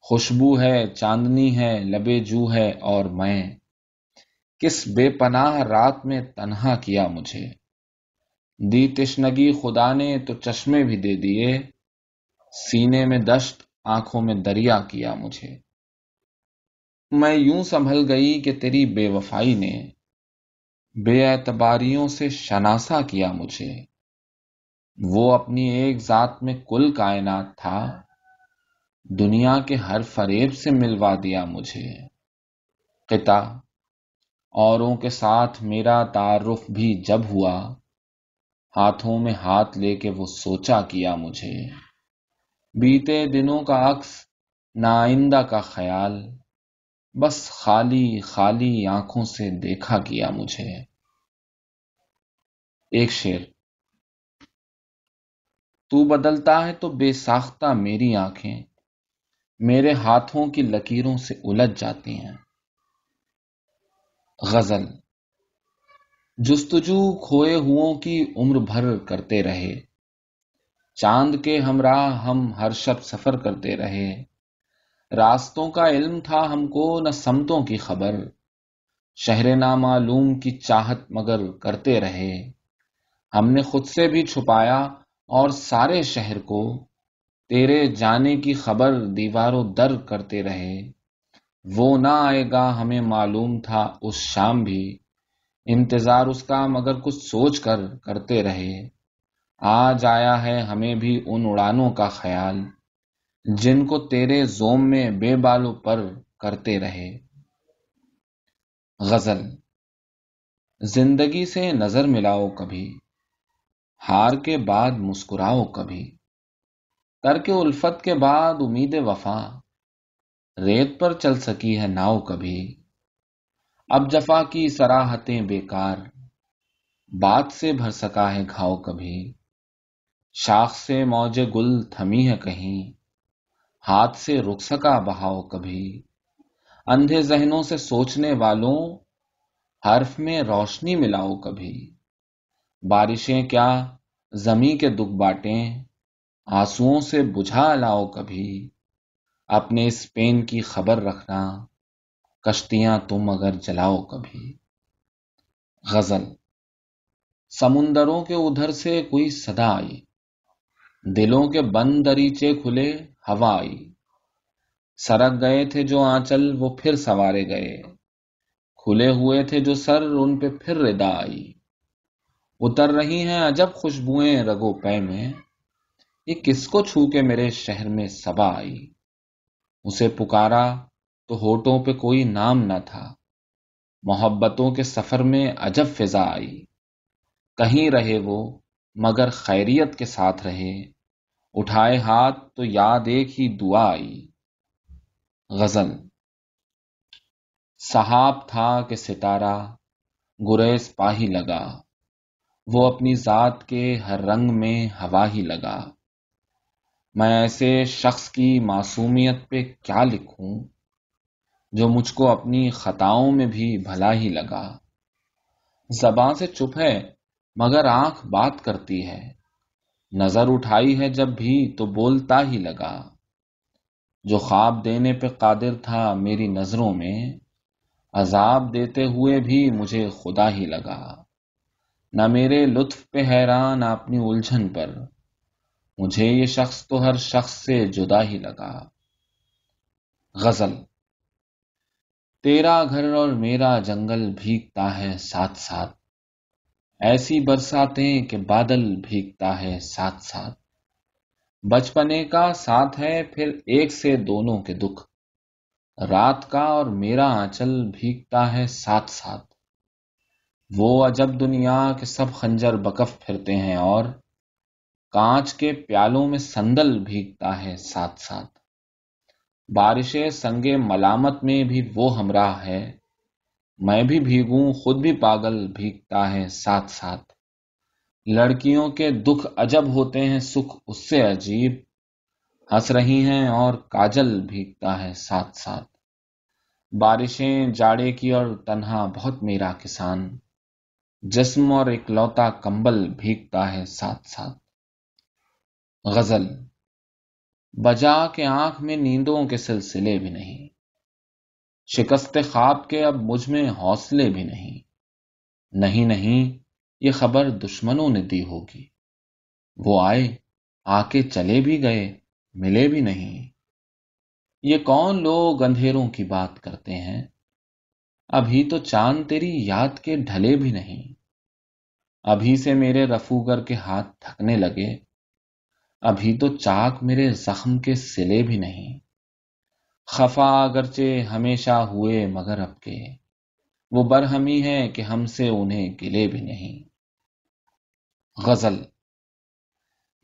A: خوشبو ہے، چاندنی ہے، لبے جو ہے اور میں۔ کس بے پناہ رات میں تنہا کیا مجھے۔ دی تشنگی خدا نے تو چشمے بھی دے دیے، سینے میں دشت، آنکھوں میں دریا کیا مجھے۔ میں یوں سنبھل گئی کہ تیری بے وفائی نے بے اعتباریوں سے شناسا کیا مجھے۔ وہ اپنی ایک ذات میں کل کائنات تھا، دنیا کے ہر فریب سے ملوا دیا مجھے۔ قطع اوروں کے ساتھ میرا تعارف بھی جب ہوا، ہاتھوں میں ہاتھ لے کے وہ سوچا کیا مجھے۔ بیتے دنوں کا عکس نائندہ کا خیال، بس خالی خالی آنکھوں سے دیکھا کیا مجھے۔ ایک شیر تو بدلتا ہے تو بے ساختہ میری آنکھیں، میرے ہاتھوں کی لکیروں سے الجھ جاتی ہیں۔ غزل۔ جستجو کھوئے ہوں کی عمر بھر کرتے رہے۔ چاند کے ہمراہ ہم ہر شب سفر کرتے رہے۔ راستوں کا علم تھا ہم کو، نہ سمتوں کی خبر۔ شہر نامعلوم کی چاہت مگر کرتے رہے۔ ہم نے خود سے بھی چھپایا اور سارے شہر کو۔ تیرے جانے کی خبر دیواروں در کرتے رہے۔ وہ نہ آئے گا، ہمیں معلوم تھا اس شام بھی۔ انتظار اس کا، مگر کچھ سوچ کر کرتے رہے۔ آج آیا ہے ہمیں بھی ان اڑانوں کا خیال، جن کو تیرے زوم میں بے بالوں پر کرتے رہے۔ غزل، زندگی سے نظر ملاؤ کبھی، ہار کے بعد مسکراؤ کبھی۔ کر کے الفت کے بعد امید وفا ریت پر چل سکی ہے ناؤ کبھی۔ اب جفا کی سراہتیں بیکار، بات سے بھر سکا ہے گھاؤ کبھی۔ شاخ سے موج گل تھمی ہے کہیں، ہاتھ سے رک سکا بہاؤ کبھی۔ اندھے ذہنوں سے سوچنے والوں، حرف میں روشنی ملاؤ کبھی۔ بارشیں کیا زمیں کے دکھ باٹیں، آنسوؤں سے بجھا لاؤ کبھی۔ اپنے اس پین کی خبر رکھنا، کشتیاں تم اگر جلاؤ کبھی۔ غزل، سمندروں کے ادھر سے کوئی صدا آئی، دلوں کے بند دریچے کھلے، ہوا آئی۔ سرک گئے تھے جو آنچل، وہ پھر سوارے گئے۔ کھلے ہوئے تھے جو سر، ان پہ پھر ردا آئی۔ اتر رہی ہیں عجب خوشبوئیں رگو پے میں۔ یہ کس کو چھو کے میرے شہر میں سبا آئی؟ اسے پکارا تو ہوٹوں پہ کوئی نام نہ تھا۔ محبتوں کے سفر میں عجب فضا آئی۔ کہیں رہے وہ، مگر خیریت کے ساتھ رہے۔ اٹھائے ہاتھ تو یاد ایک ہی دعا آئی۔ غزل۔ صحاب تھا کہ ستارہ، گریز پاہی لگا۔ وہ اپنی ذات کے ہر رنگ میں ہوا ہی لگا۔ میں ایسے شخص کی معصومیت پہ کیا لکھوں؟ جو مجھ کو اپنی خطاؤں میں بھی بھلا ہی لگا۔ زباں سے چپ ہے، مگر آنکھ بات کرتی ہے۔ نظر اٹھائی ہے جب بھی تو بولتا ہی لگا۔ جو خواب دینے پہ قادر تھا میری نظروں میں، عذاب دیتے ہوئے بھی مجھے خدا ہی لگا۔ نہ میرے لطف پہ حیران، نہ اپنی الجھن پر۔ مجھے یہ شخص تو ہر شخص سے جدا ہی لگا۔ غزل۔ تیرا گھر اور میرا جنگل بھیگتا ہے ساتھ ساتھ۔ ایسی برساتیں کہ بادل بھیگتا ہے ساتھ ساتھ۔ بچپنے کا ساتھ ہے پھر ایک سے دونوں کے دکھ۔ رات کا اور میرا آنچل بھیگتا ہے ساتھ ساتھ۔ وہ عجب دنیا کے سب خنجر بکف پھرتے ہیں اور کانچ کے پیالوں میں سندل بھیگتا ہے ساتھ ساتھ۔ بارشیں سنگے ملامت میں بھی وہ ہمراہ ہے۔ میں بھی بھیگوں، خود بھی پاگل بھیگتا ہے ساتھ ساتھ۔ لڑکیوں کے دکھ عجب ہوتے ہیں، سکھ اس سے عجیب۔ ہنس رہی ہیں اور کاجل بھیگتا ہے ساتھ ساتھ۔ بارشیں جاڑے کی اور تنہا بہت میرا کسان۔ جسم اور اکلوتا کمبل بھیگتا ہے ساتھ ساتھ۔ غزل۔ بجا کے آنکھ میں نیندوں کے سلسلے بھی نہیں۔ شکست خواب کے اب مجھ میں حوصلے بھی نہیں۔ نہیں نہیں، یہ خبر دشمنوں نے دی ہوگی۔ وہ آئے آ کے چلے بھی گئے، ملے بھی نہیں۔ یہ کون لوگ اندھیروں کی بات کرتے ہیں؟ ابھی تو چاند تیری یاد کے ڈھلے بھی نہیں۔ ابھی سے میرے رفوگر کے ہاتھ تھکنے لگے۔ ابھی تو چاک میرے زخم کے سلے بھی نہیں۔ خفا اگرچہ ہمیشہ ہوئے مگر اب کے۔ وہ برہمی ہے کہ ہم سے انہیں گلے بھی نہیں۔ غزل۔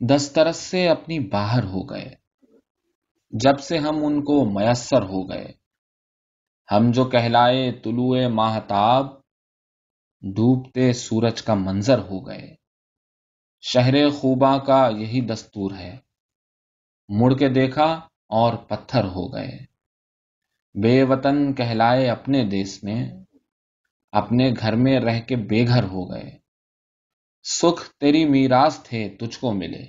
A: دسترس سے اپنی باہر ہو گئے۔ جب سے ہم ان کو میسر ہو گئے۔ ہم جو کہلائے طلوع ماہتاب، ڈوبتے سورج کا منظر ہو گئے۔ شہر خوباں کا یہی دستور ہے۔ مڑ کے دیکھا اور پتھر ہو گئے۔ بے وطن کہلائے اپنے دیس میں اپنے گھر میں رہ کے بے گھر ہو گئے۔ سکھ تیری میراث تھے، تجھ کو ملے۔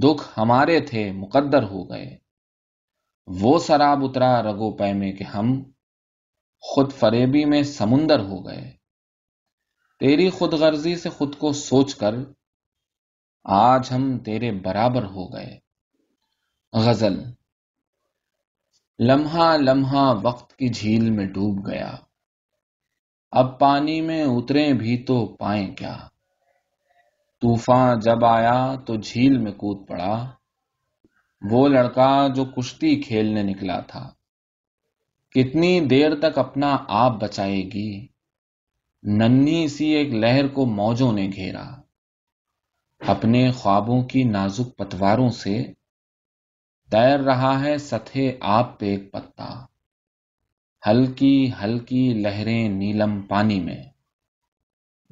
A: دکھ ہمارے تھے، مقدر ہو گئے۔ وہ سراب اترا رگو پے میں کہ ہم خود فریبی میں سمندر ہو گئے۔ تیری خود غرضی سے خود کو سوچ کر آج ہم تیرے برابر ہو گئے۔ غزل۔ لمحہ لمحہ وقت کی جھیل میں ڈوب گیا۔ اب پانی میں اترے بھی تو پائیں کیا۔ طوفان جب آیا تو جھیل میں کود پڑا۔ وہ لڑکا جو کشتی کھیلنے نکلا تھا۔ کتنی دیر تک اپنا آپ بچائے گی۔ ننی سی ایک لہر کو موجوں نے گھیرا۔ اپنے خوابوں کی نازک پتواروں سے تیر رہا ہے سطح آپ پہ ایک پتا۔ ہلکی ہلکی لہریں نیلم پانی میں۔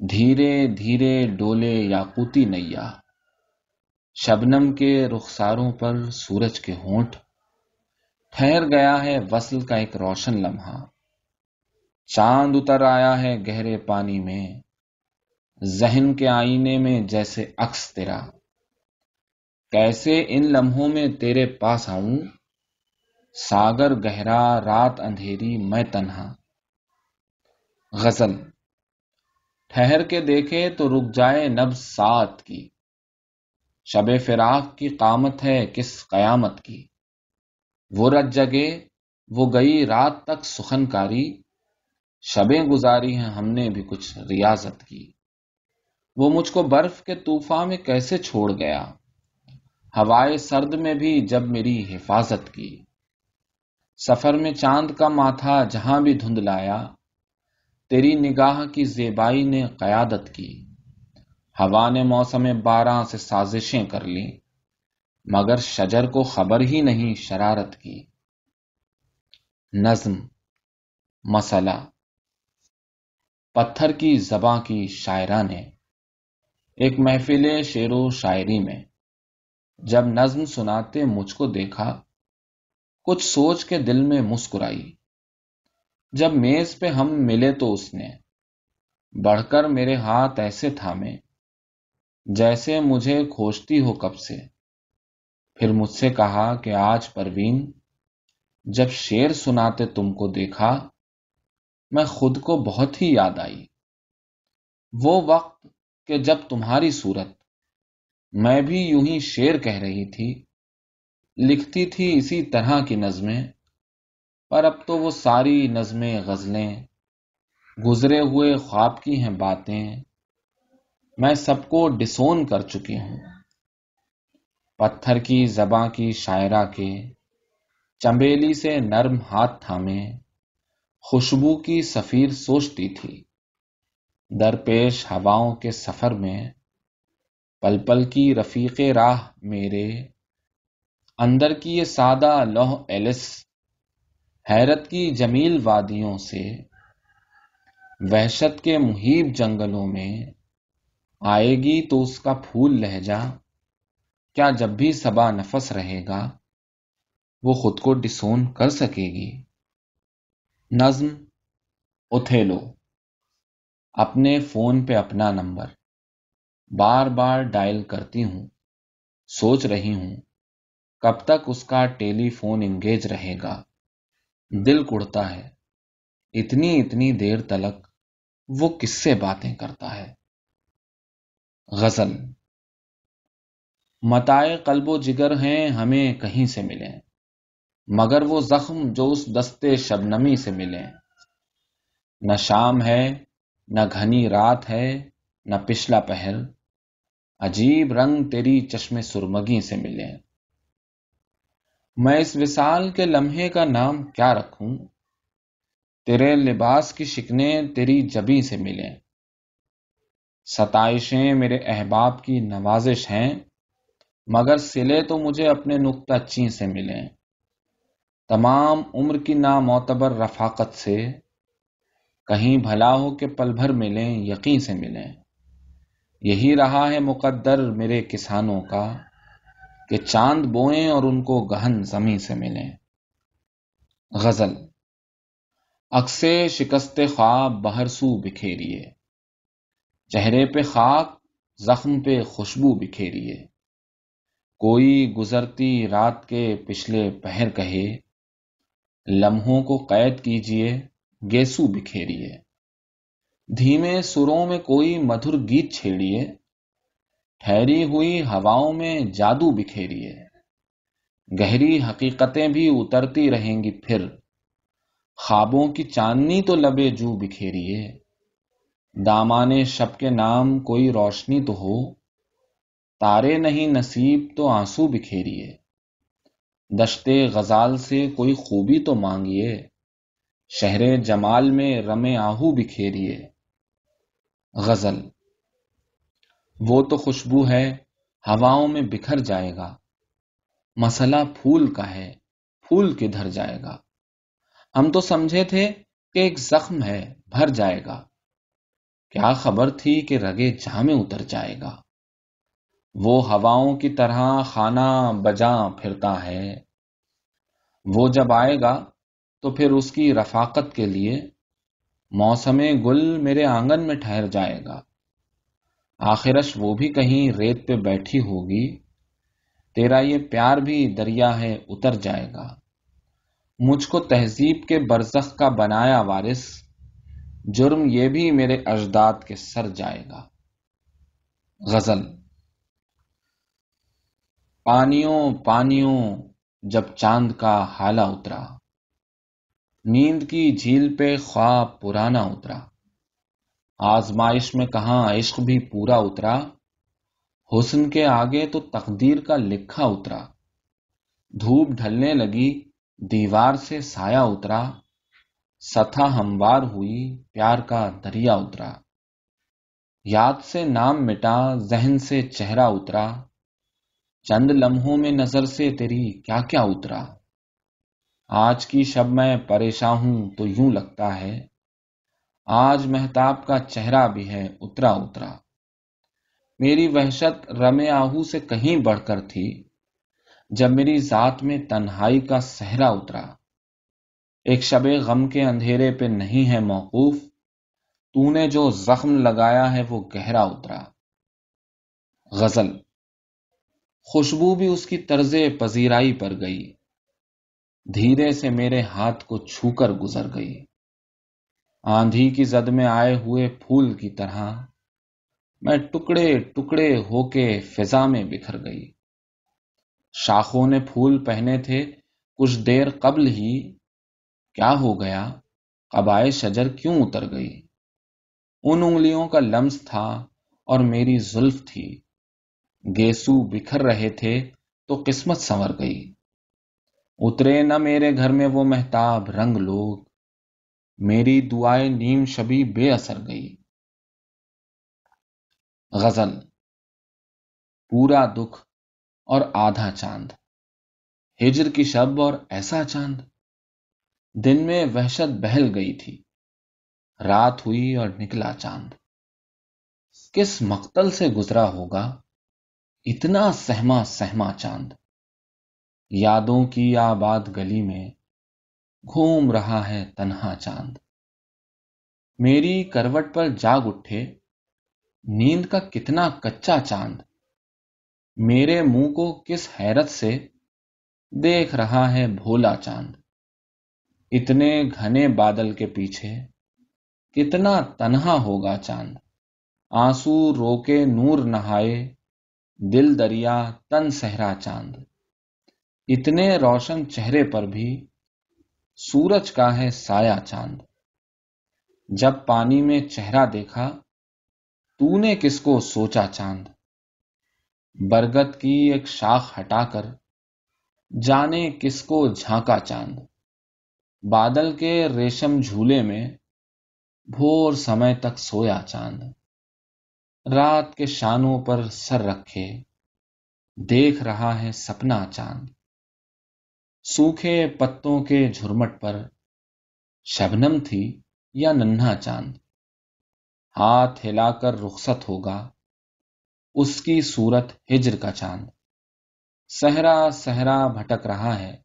A: دھیرے دھیرے ڈولے یا کوتی نیا۔ شبنم کے رخساروں پر سورج کے ہونٹ۔ ٹھہر گیا ہے وصل کا ایک روشن لمحہ۔ چاند اتر آیا ہے گہرے پانی میں، ذہن کے آئینے میں جیسے عکس تیرا۔ کیسے ان لمحوں میں تیرے پاس آؤں؟ ساگر گہرا رات اندھیری میں تنہا۔ غزل۔ ٹھہر کے دیکھے تو رک جائے نب سات کی۔ شب فراق کی قامت ہے کس قیامت کی۔ وہ رت جگے، وہ گئی رات تک سخن کاری۔ شبیں گزاری ہیں، ہم نے بھی کچھ ریاضت کی۔ وہ مجھ کو برف کے طوفان میں کیسے چھوڑ گیا؟ ہوائے سرد میں بھی جب میری حفاظت کی۔ سفر میں چاند کا ماتھا جہاں بھی دھند لایا، تیری نگاہ کی زیبائی نے قیادت کی۔ ہوا نے موسم بارہ سے سازشیں کر لی، مگر شجر کو خبر ہی نہیں شرارت کی۔ نظم، مسئلہ۔ پتھر کی زباں کی شاعرہ نے ایک محفل شعر و شاعری میں جب نظم سناتے مجھ کو دیکھا، کچھ سوچ کے دل میں مسکرائی۔ جب میز پہ ہم ملے تو اس نے بڑھ کر میرے ہاتھ ایسے تھامے جیسے مجھے کھوجتی ہو کب سے۔ پھر مجھ سے کہا کہ آج پروین، جب شیر سناتے تم کو دیکھا میں خود کو بہت ہی یاد آئی۔ وہ وقت کہ جب تمہاری صورت، میں بھی یوں ہی شیر کہہ رہی تھی، لکھتی تھی اسی طرح کی نظمیں، پر اب تو وہ ساری نظمیں، غزلیں، گزرے ہوئے خواب کی ہیں باتیں، میں سب کو ڈسون کر چکی ہوں۔ پتھر کی زباں کی شاعرہ کے، چمبیلی سے نرم ہاتھ تھامے خوشبو کی سفیر سوچتی تھی۔ درپیش ہواؤں کے سفر میں پل پل کی رفیق راہ میرے۔ اندر کی یہ سادہ لوہ ایلس، حیرت کی جمیل وادیوں سے۔ وحشت کے محیب جنگلوں میں آئے گی تو اس کا پھول لہجا کیا جب بھی سبا نفس رہے گا، وہ خود کو ڈسون کر سکے گی۔ نظم اتھیلو اپنے فون پہ اپنا نمبر۔ بار بار ڈائل کرتی ہوں، سوچ رہی ہوں، کب تک اس کا ٹیلی فون انگیج رہے گا؟ دل کڑتا ہے۔ اتنی اتنی دیر تلک وہ کس سے باتیں کرتا ہے؟ غزل۔ متائے قلب و جگر ہیں، ہمیں کہیں سے ملیں؟ مگر وہ زخم جو اس دستے شبنمی سے ملے۔ نہ شام ہے، نہ گھنی رات ہے، نہ پچھلا پہر۔ عجیب رنگ تیری چشم سرمگی سے ملے۔ میں اس وصال کے لمحے کا نام کیا رکھوں؟ تیرے لباس کی شکنے تیری جبی سے ملیں ستائشیں میرے احباب کی نوازش ہیں، مگر سلے تو مجھے اپنے نقطہ چین سے ملیں تمام عمر کی نامعتبر رفاقت سے کہیں بھلا ہو کہ پل بھر ملیں، یقین سے ملیں۔ یہی رہا ہے مقدر میرے کسانوں کا کہ چاند بوئیں اور ان کو گہن زمیں سے ملیں۔ غزل اکسے شکست خواب بہر سو بکھیریے۔ چہرے پہ خاک، زخم پہ خوشبو بکھیریے۔ کوئی گزرتی رات کے پچھلے پہر کہے لمحوں کو قید کیجیے گیسو بکھیریے۔ دھیمے سروں میں کوئی مدھر گیت چھیڑیے، ٹھہری ہوئی ہواؤں میں جادو بکھیریے۔ گہری حقیقتیں بھی اترتی رہیں گی پھر۔ خوابوں کی چاندنی تو لبے جو بکھیریے۔ دامان شب کے نام کوئی روشنی تو ہو۔ تارے نہیں نصیب تو آنسو بکھیریے۔ دشتے غزال سے کوئی خوبی تو مانگیے۔ شہر جمال میں رمے آہو بکھیریے۔ غزل۔ وہ تو خوشبو ہے، ہواؤں میں بکھر جائے گا۔ مسئلہ پھول کا ہے، پھول کدھر جائے گا۔ ہم تو سمجھے تھے کہ ایک زخم ہے، بھر جائے گا۔ کیا خبر تھی کہ رگے جہاں میں اتر جائے گا۔ وہ ہواؤں کی طرح خانہ بجا پھرتا ہے۔ وہ جب آئے گا تو پھر اس کی رفاقت کے لیے موسم گل میرے آنگن میں ٹھہر جائے گا۔ آخرش وہ بھی کہیں ریت پہ بیٹھی ہوگی۔ تیرا یہ پیار بھی دریا ہے اتر جائے گا۔ مجھ کو تہذیب کے برزخ کا بنایا وارث، جرم یہ بھی میرے اجداد کے سر جائے گا۔ غزل۔ پانیوں پانیوں جب چاند کا حالہ اترا۔ نیند کی جھیل پہ خواب پرانا اترا۔ آزمائش میں کہاں عشق بھی پورا اترا۔ حسن کے آگے تو تقدیر کا لکھا اترا۔ دھوپ ڈھلنے لگی، دیوار سے سایہ اترا۔ ستھا ہموار ہوئی، پیار کا دریا اترا۔ یاد سے نام مٹا، ذہن سے چہرہ اترا۔ چند لمحوں میں نظر سے تیری کیا کیا اترا؟ آج کی شب میں پریشان ہوں تو یوں لگتا ہے، آج محتاب کا چہرہ بھی ہے، اترا اترا۔ میری وحشت رم آہو سے کہیں بڑھ کر تھی، جب میری ذات میں تنہائی کا سہرا اترا۔ ایک شب غم کے اندھیرے پہ نہیں ہے موقوف، تو نے جو زخم لگایا ہے وہ گہرا اترا۔ غزل۔ خوشبو بھی اس کی طرز پذیرائی پر گئی۔ دھیرے سے میرے ہاتھ کو چھو کر گزر گئی۔ آندھی کی زد میں آئے ہوئے پھول کی طرح میں ٹکڑے ٹکڑے ہو کے فضا میں بکھر گئی۔ شاخوں نے پھول پہنے تھے کچھ دیر قبل ہی۔ کیا ہو گیا؟ قبائے شجر کیوں اتر گئی؟ ان انگلیوں کا لمس تھا اور میری زلف تھی۔ گیسو بکھر رہے تھے تو قسمت سنور گئی۔ اترے نہ میرے گھر میں وہ محتاب رنگ لوگ۔ میری دعائیں نیم شبی بے اثر گئی۔ غزل پورا دکھ اور آدھا چاند۔ ہجر کی شب اور ایسا چاند۔ دن میں وحشت بہل گئی تھی۔ رات ہوئی اور نکلا چاند۔ کس مقتل سے گزرا ہوگا؟ اتنا سہما سہما چاند۔ یادوں کی آباد گلی میں گھوم رہا ہے تنہا چاند۔ میری کروٹ پر جاگ اٹھے، نیند کا کتنا کچا چاند۔ میرے منہ کو کس حیرت سے دیکھ رہا ہے بھولا چاند۔ اتنے گھنے بادل کے پیچھے کتنا تنہا ہوگا چاند۔ آنسو روکے نور نہائے دل دریا تن سہرا چاند۔ اتنے روشن چہرے پر بھی سورج کا ہے سایہ چاند۔ جب پانی میں چہرہ دیکھا، تو نے کس کو سوچا چاند؟ برگد کی ایک شاخ ہٹا کر جانے کس کو جھانکا چاند۔ بادل کے ریشم جھولے میں بھور سمے تک سویا چاند۔ رات کے شانوں پر سر رکھے، دیکھ رہا ہے سپنا چاند۔ سوکھے پتوں کے جھرمٹ پر شبنم تھی یا ننھا چاند۔ ہاتھ ہلا کر رخصت ہوگا، اس کی صورت ہجر کا چاند۔ سہرا سہرا بھٹک رہا ہے،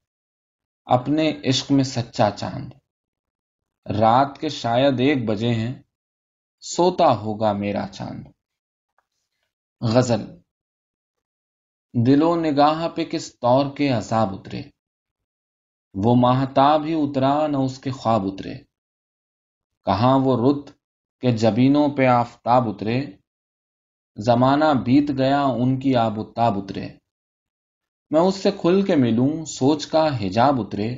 A: اپنے عشق میں سچا چاند۔ رات کے شاید ایک بجے ہیں، سوتا ہوگا میرا چاند۔ غزل۔ دل و نگاہ پہ کس طور کے عذاب اترے؟ وہ ماہتاب ہی اترا نہ اس کے خواب اترے۔ کہاں وہ رت کے جبینوں پہ آفتاب اترے؟ زمانہ بیت گیا ان کی آب و تاب اترے۔ میں اس سے کھل کے ملوں، سوچ کا حجاب اترے۔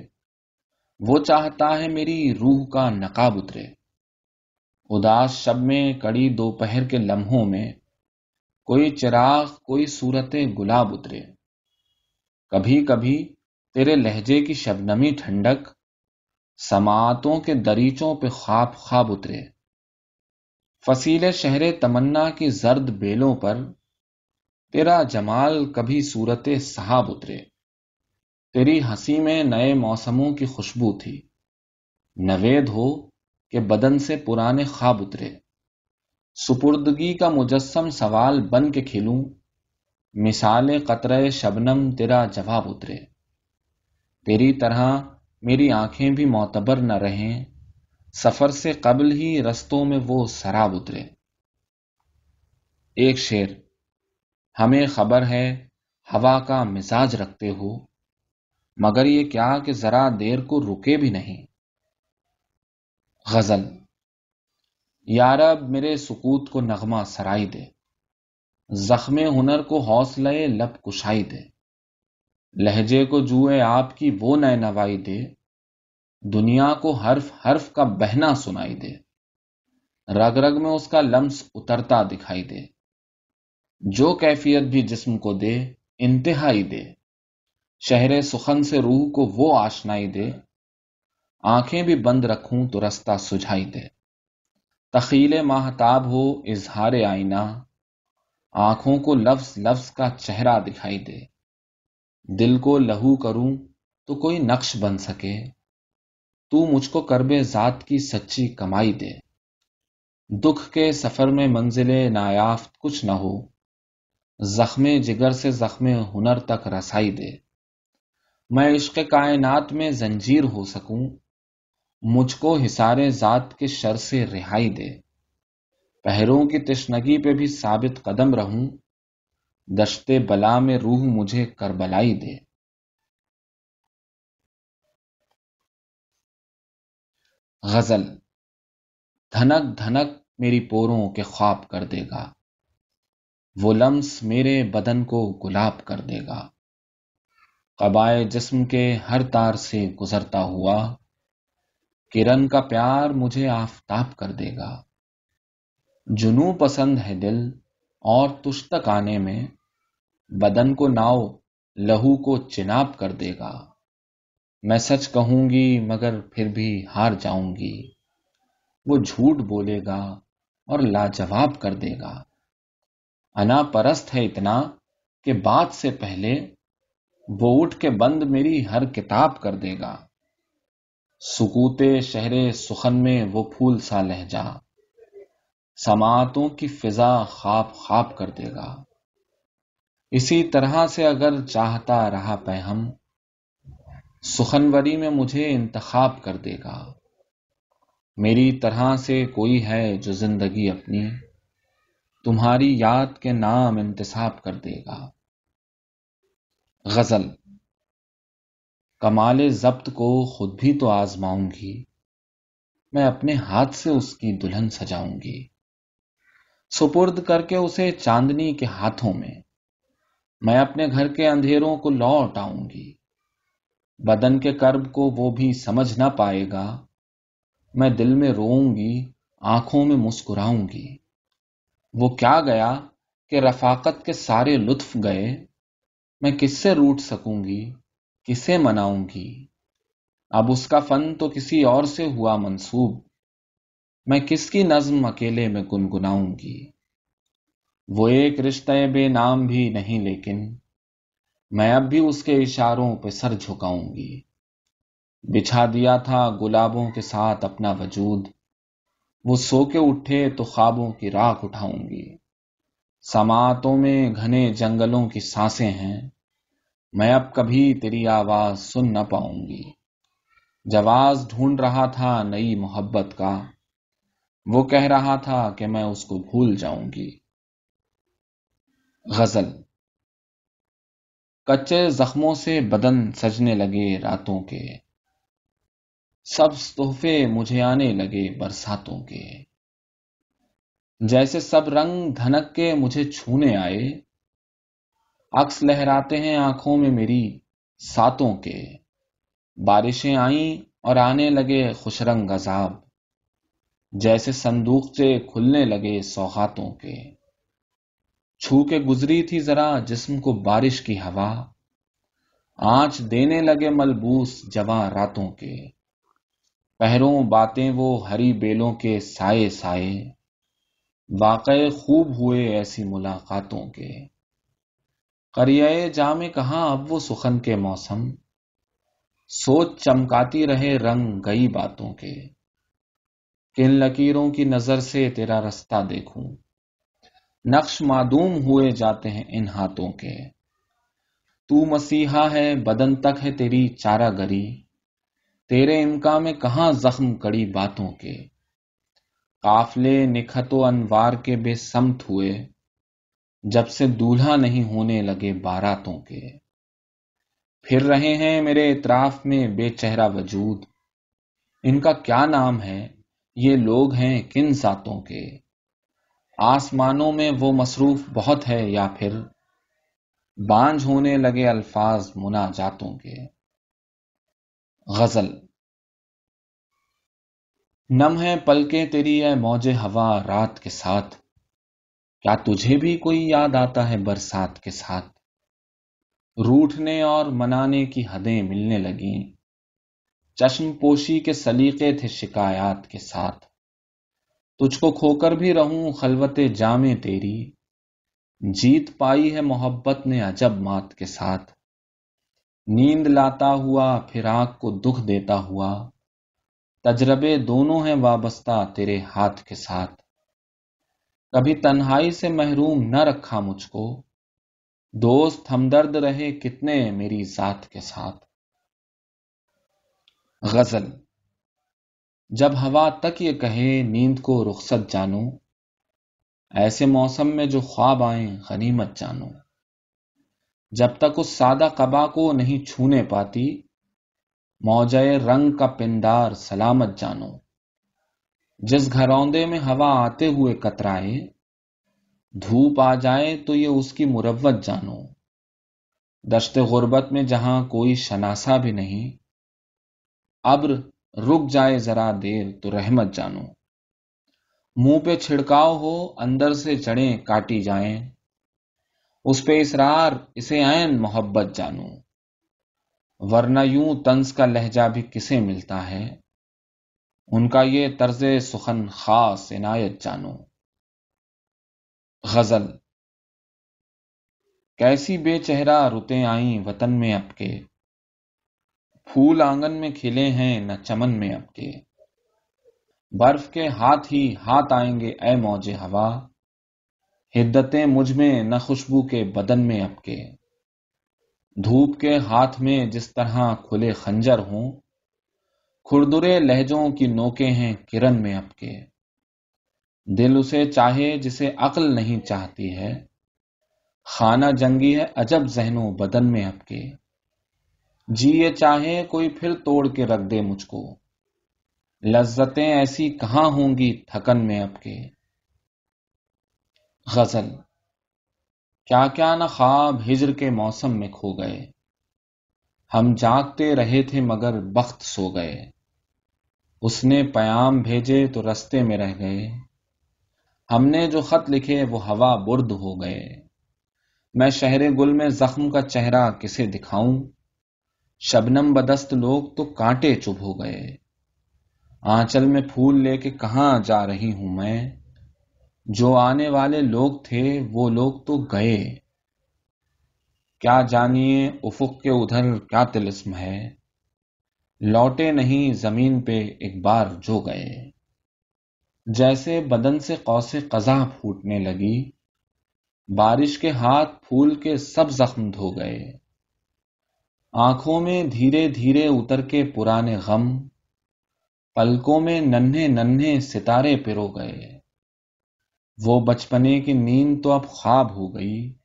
A: وہ چاہتا ہے میری روح کا نقاب اترے۔ اداس شب میں کڑی دوپہر کے لمحوں میں کوئی چراغ، کوئی صورت گلاب اترے۔ کبھی کبھی تیرے لہجے کی شبنمی ٹھنڈک سماعتوں کے دریچوں پہ خواب خواب اترے۔ فصیل شہر تمنا کی زرد بیلوں پر تیرا جمال کبھی صورت صحاب اترے۔ تیری ہنسی میں نئے موسموں کی خوشبو تھی۔ نوید ہو کہ بدن سے پرانے خواب اترے۔ سپردگی کا مجسم سوال بن کے کھلوں مثال قطرے شبنم تیرا جواب اترے۔ تیری طرح میری آنکھیں بھی معتبر نہ رہیں۔ سفر سے قبل ہی رستوں میں وہ سراب اترے۔ ایک شیر ہمیں خبر ہے ہوا کا مزاج رکھتے ہو، مگر یہ کیا کہ ذرا دیر کو رکے بھی نہیں۔ غزل یارب میرے سکوت کو نغمہ سرائی دے۔ زخم ہنر کو حوصلہ لب کشائی دے۔ لہجے کو جوئے آپ کی وہ نئے نوائی دے۔ دنیا کو حرف حرف کا بہنا سنائی دے۔ رگ رگ میں اس کا لمس اترتا دکھائی دے۔ جو کیفیت بھی جسم کو دے، انتہائی دے۔ شہر سخن سے روح کو وہ آشنائی دے۔ آنکھیں بھی بند رکھوں تو رستہ سجھائی دے۔ تخیل ماہتاب ہو، اظہار آئینہ۔ آنکھوں کو لفظ لفظ کا چہرہ دکھائی دے۔ دل کو لہو کروں تو کوئی نقش بن سکے۔ تو مجھ کو کربے ذات کی سچی کمائی دے۔ دکھ کے سفر میں منزل نایافت کچھ نہ ہو۔ زخم جگر سے زخم ہنر تک رسائی دے۔ میں عشق کائنات میں زنجیر ہو سکوں۔ مجھ کو حسار ذات کے شر سے رہائی دے۔ پہروں کی تشنگی پہ بھی ثابت قدم رہوں۔ دشتے بلا میں روح مجھے کربلائی دے۔ غزل، دھنک دھنک میری پوروں کے خواب کر دے گا۔ وہ لمس میرے بدن کو گلاب کر دے گا۔ قبائے جسم کے ہر تار سے گزرتا ہوا۔ کرن کا پیار مجھے آفتاب کر دے گا۔ جنو پسند ہے دل اور تش تک آنے میں، بدن کو ناؤ، لہو کو چناب کر دے گا۔ میں سچ کہوں گی مگر پھر بھی ہار جاؤں گی۔ وہ جھوٹ بولے گا اور لاجواب کر دے گا۔ انا پرست ہے اتنا کہ بات سے پہلے، وہ اٹھ کے بند میری ہر کتاب کر دے گا۔ سکوتے شہر سخن میں وہ پھول سا لہجا سماعتوں کی فضا خواب خواب کر دے گا۔ اسی طرح سے اگر چاہتا رہا پہم سخنوری میں مجھے انتخاب کر دے گا۔ میری طرح سے کوئی ہے جو زندگی اپنی تمہاری یاد کے نام انتصاب کر دے گا۔ غزل کمال ضبط کو خود بھی تو آزماؤں گی۔ میں اپنے ہاتھ سے اس کی دلہن سجاؤں گی۔ سپرد کر کے اسے چاندنی کے ہاتھوں میں۔ میں اپنے گھر کے اندھیروں کو لوٹ آؤں گی۔ بدن کے کرب کو وہ بھی سمجھ نہ پائے گا۔ میں دل میں روؤں گی، آنکھوں میں مسکراؤں گی۔ وہ کیا گیا کہ رفاقت کے سارے لطف گئے۔ میں کس سے روٹ سکوں گی؟ کسے مناؤں گی؟ اب اس کا فن تو کسی اور سے ہوا منسوب۔ میں کس کی نظم اکیلے میں گنگناؤں گی؟ وہ ایک رشتہ بے نام بھی نہیں، لیکن میں اب بھی اس کے اشاروں پہ سر جھکاؤں گی۔ بچھا دیا تھا گلابوں کے ساتھ اپنا وجود۔ وہ سو کے اٹھے تو خوابوں کی راکھ اٹھاؤں گی۔ سماعتوں میں گھنے جنگلوں کی سانسیں ہیں۔ میں اب کبھی تیری آواز سن نہ پاؤں گی۔ جواز ڈھونڈ رہا تھا نئی محبت کا، وہ کہہ رہا تھا کہ میں اس کو بھول جاؤں گی۔ غزل۔ کچے زخموں سے بدن سجنے لگے راتوں کے۔ سب تحفے مجھے آنے لگے برساتوں کے۔ جیسے سب رنگ دھنک کے مجھے چھونے آئے عکس لہراتے ہیں آنکھوں میں میری ساتوں کے۔ بارشیں آئیں اور آنے لگے خوشرنگ عذاب۔ جیسے صندوق سے کھلنے لگے سوغاتوں کے۔ چھو کے گزری تھی ذرا جسم کو بارش کی ہوا۔ آنچ دینے لگے ملبوس جواں راتوں کے۔ پہروں باتیں وہ ہری بیلوں کے سائے سائے۔ واقع خوب ہوئے ایسی ملاقاتوں کے۔ کریائے جا میں کہاں اب وہ سخن کے موسم؟ سوچ چمکاتی رہے رنگ گئی باتوں کے۔ کن لکیروں کی نظر سے تیرا رستہ دیکھوں۔ نقش معدوم ہوئے جاتے ہیں ان ہاتھوں کے۔ تو مسیحا ہے، بدن تک ہے تیری چارہ گری۔ تیرے امکا میں کہاں زخم کڑی باتوں کے۔ قافلے نکھت و انوار کے بے سمت ہوئے۔ جب سے دولہا نہیں ہونے لگے باراتوں کے۔ پھر رہے ہیں میرے اطراف میں بے چہرہ وجود۔ ان کا کیا نام ہے؟ یہ لوگ ہیں کن ذاتوں کے؟ آسمانوں میں وہ مصروف بہت ہے یا پھر بانج ہونے لگے الفاظ منا جاتوں کے؟ غزل۔ نم ہے پلکیں تیری ہے موج ہوا رات کے ساتھ۔ کیا تجھے بھی کوئی یاد آتا ہے برسات کے ساتھ؟ روٹنے اور منانے کی حدیں ملنے لگیں۔ چشم پوشی کے سلیقے تھے شکایات کے ساتھ۔ تجھ کو کھو کر بھی رہوں خلوت جامع تیری۔ جیت پائی ہے محبت نے عجب مات کے ساتھ۔ نیند لاتا ہوا پھر آنکھ کو دکھ دیتا ہوا۔ تجربے دونوں ہیں وابستہ تیرے ہاتھ کے ساتھ۔ کبھی تنہائی سے محروم نہ رکھا مجھ کو۔ دوست ہمدرد رہے کتنے میری ذات کے ساتھ۔ غزل، جب ہوا تک یہ کہے نیند کو رخصت جانو ایسے موسم میں جو خواب آئیں غنیمت جانو جب تک اس سادہ قبا کو نہیں چھونے پاتی موجے رنگ کا پندار سلامت جانو جس گھروندے میں ہوا آتے ہوئے کترائے، دھوپ آ جائے تو یہ اس کی مروت جانو۔ دشت غربت میں جہاں کوئی شناسا بھی نہیں، ابر رک جائے ذرا دیر تو رحمت جانو۔ منہ پہ چھڑکاؤ ہو، اندر سے جڑیں کاٹی جائیں۔ اس پہ اسرار اسے عین محبت جانو۔ ورنہ یوں طنز کا لہجہ بھی کسے ملتا ہے؟ ان کا یہ طرز سخن خاص عنایت جانو۔ غزل۔ کیسی بے چہرہ رتے آئیں وطن میں اب کے۔ پھول آنگن میں کھلے ہیں نہ چمن میں اب کے۔ برف کے ہاتھ ہی ہاتھ آئیں گے اے موج ہوا۔ ہدتیں مجھ میں نہ خوشبو کے بدن میں اب کے۔ دھوپ کے ہاتھ میں جس طرح کھلے خنجر ہوں کھردرے لہجوں کی نوکے ہیں کرن میں اب کے۔ دل اسے چاہے جسے عقل نہیں چاہتی ہے۔ خانہ جنگی ہے عجب ذہنوں بدن میں اب کے۔ جی یہ چاہے کوئی پھر توڑ کے رکھ دے مجھ کو۔ لذتیں ایسی کہاں ہوں گی تھکن میں اب کے۔ غزل۔ کیا کیا نہ خواب ہجر کے موسم میں کھو گئے۔ ہم جاگتے رہے تھے مگر بخت سو گئے۔ اس نے پیام بھیجے تو رستے میں رہ گئے۔ ہم نے جو خط لکھے وہ ہوا برد ہو گئے۔ میں شہر گل میں زخم کا چہرہ کسے دکھاؤں؟ شبنم بدست لوگ تو کانٹے چب ہو گئے۔ آنچل میں پھول لے کے کہاں جا رہی ہوں میں؟ جو آنے والے لوگ تھے وہ لوگ تو گئے۔ کیا جانیے افق کے ادھر کیا تلسم ہے؟ لوٹے نہیں زمین پہ ایک بار جو گئے۔ جیسے بدن سے قوس قزا پھوٹنے لگی، بارش کے ہاتھ پھول کے سب زخم دھو گئے۔ آنکھوں میں دھیرے دھیرے اتر کے پرانے غم، پلکوں میں ننھے ننھے ستارے پرو گئے۔ وہ بچپنے کی نیند تو اب خواب ہو گئی۔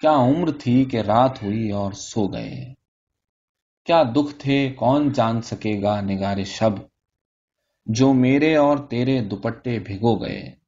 A: کیا عمر تھی کہ رات ہوئی اور سو گئے؟ کیا دکھ تھے؟ کون جان سکے گا نگارے شب جو میرے اور تیرے دوپٹے بھگو گئے؟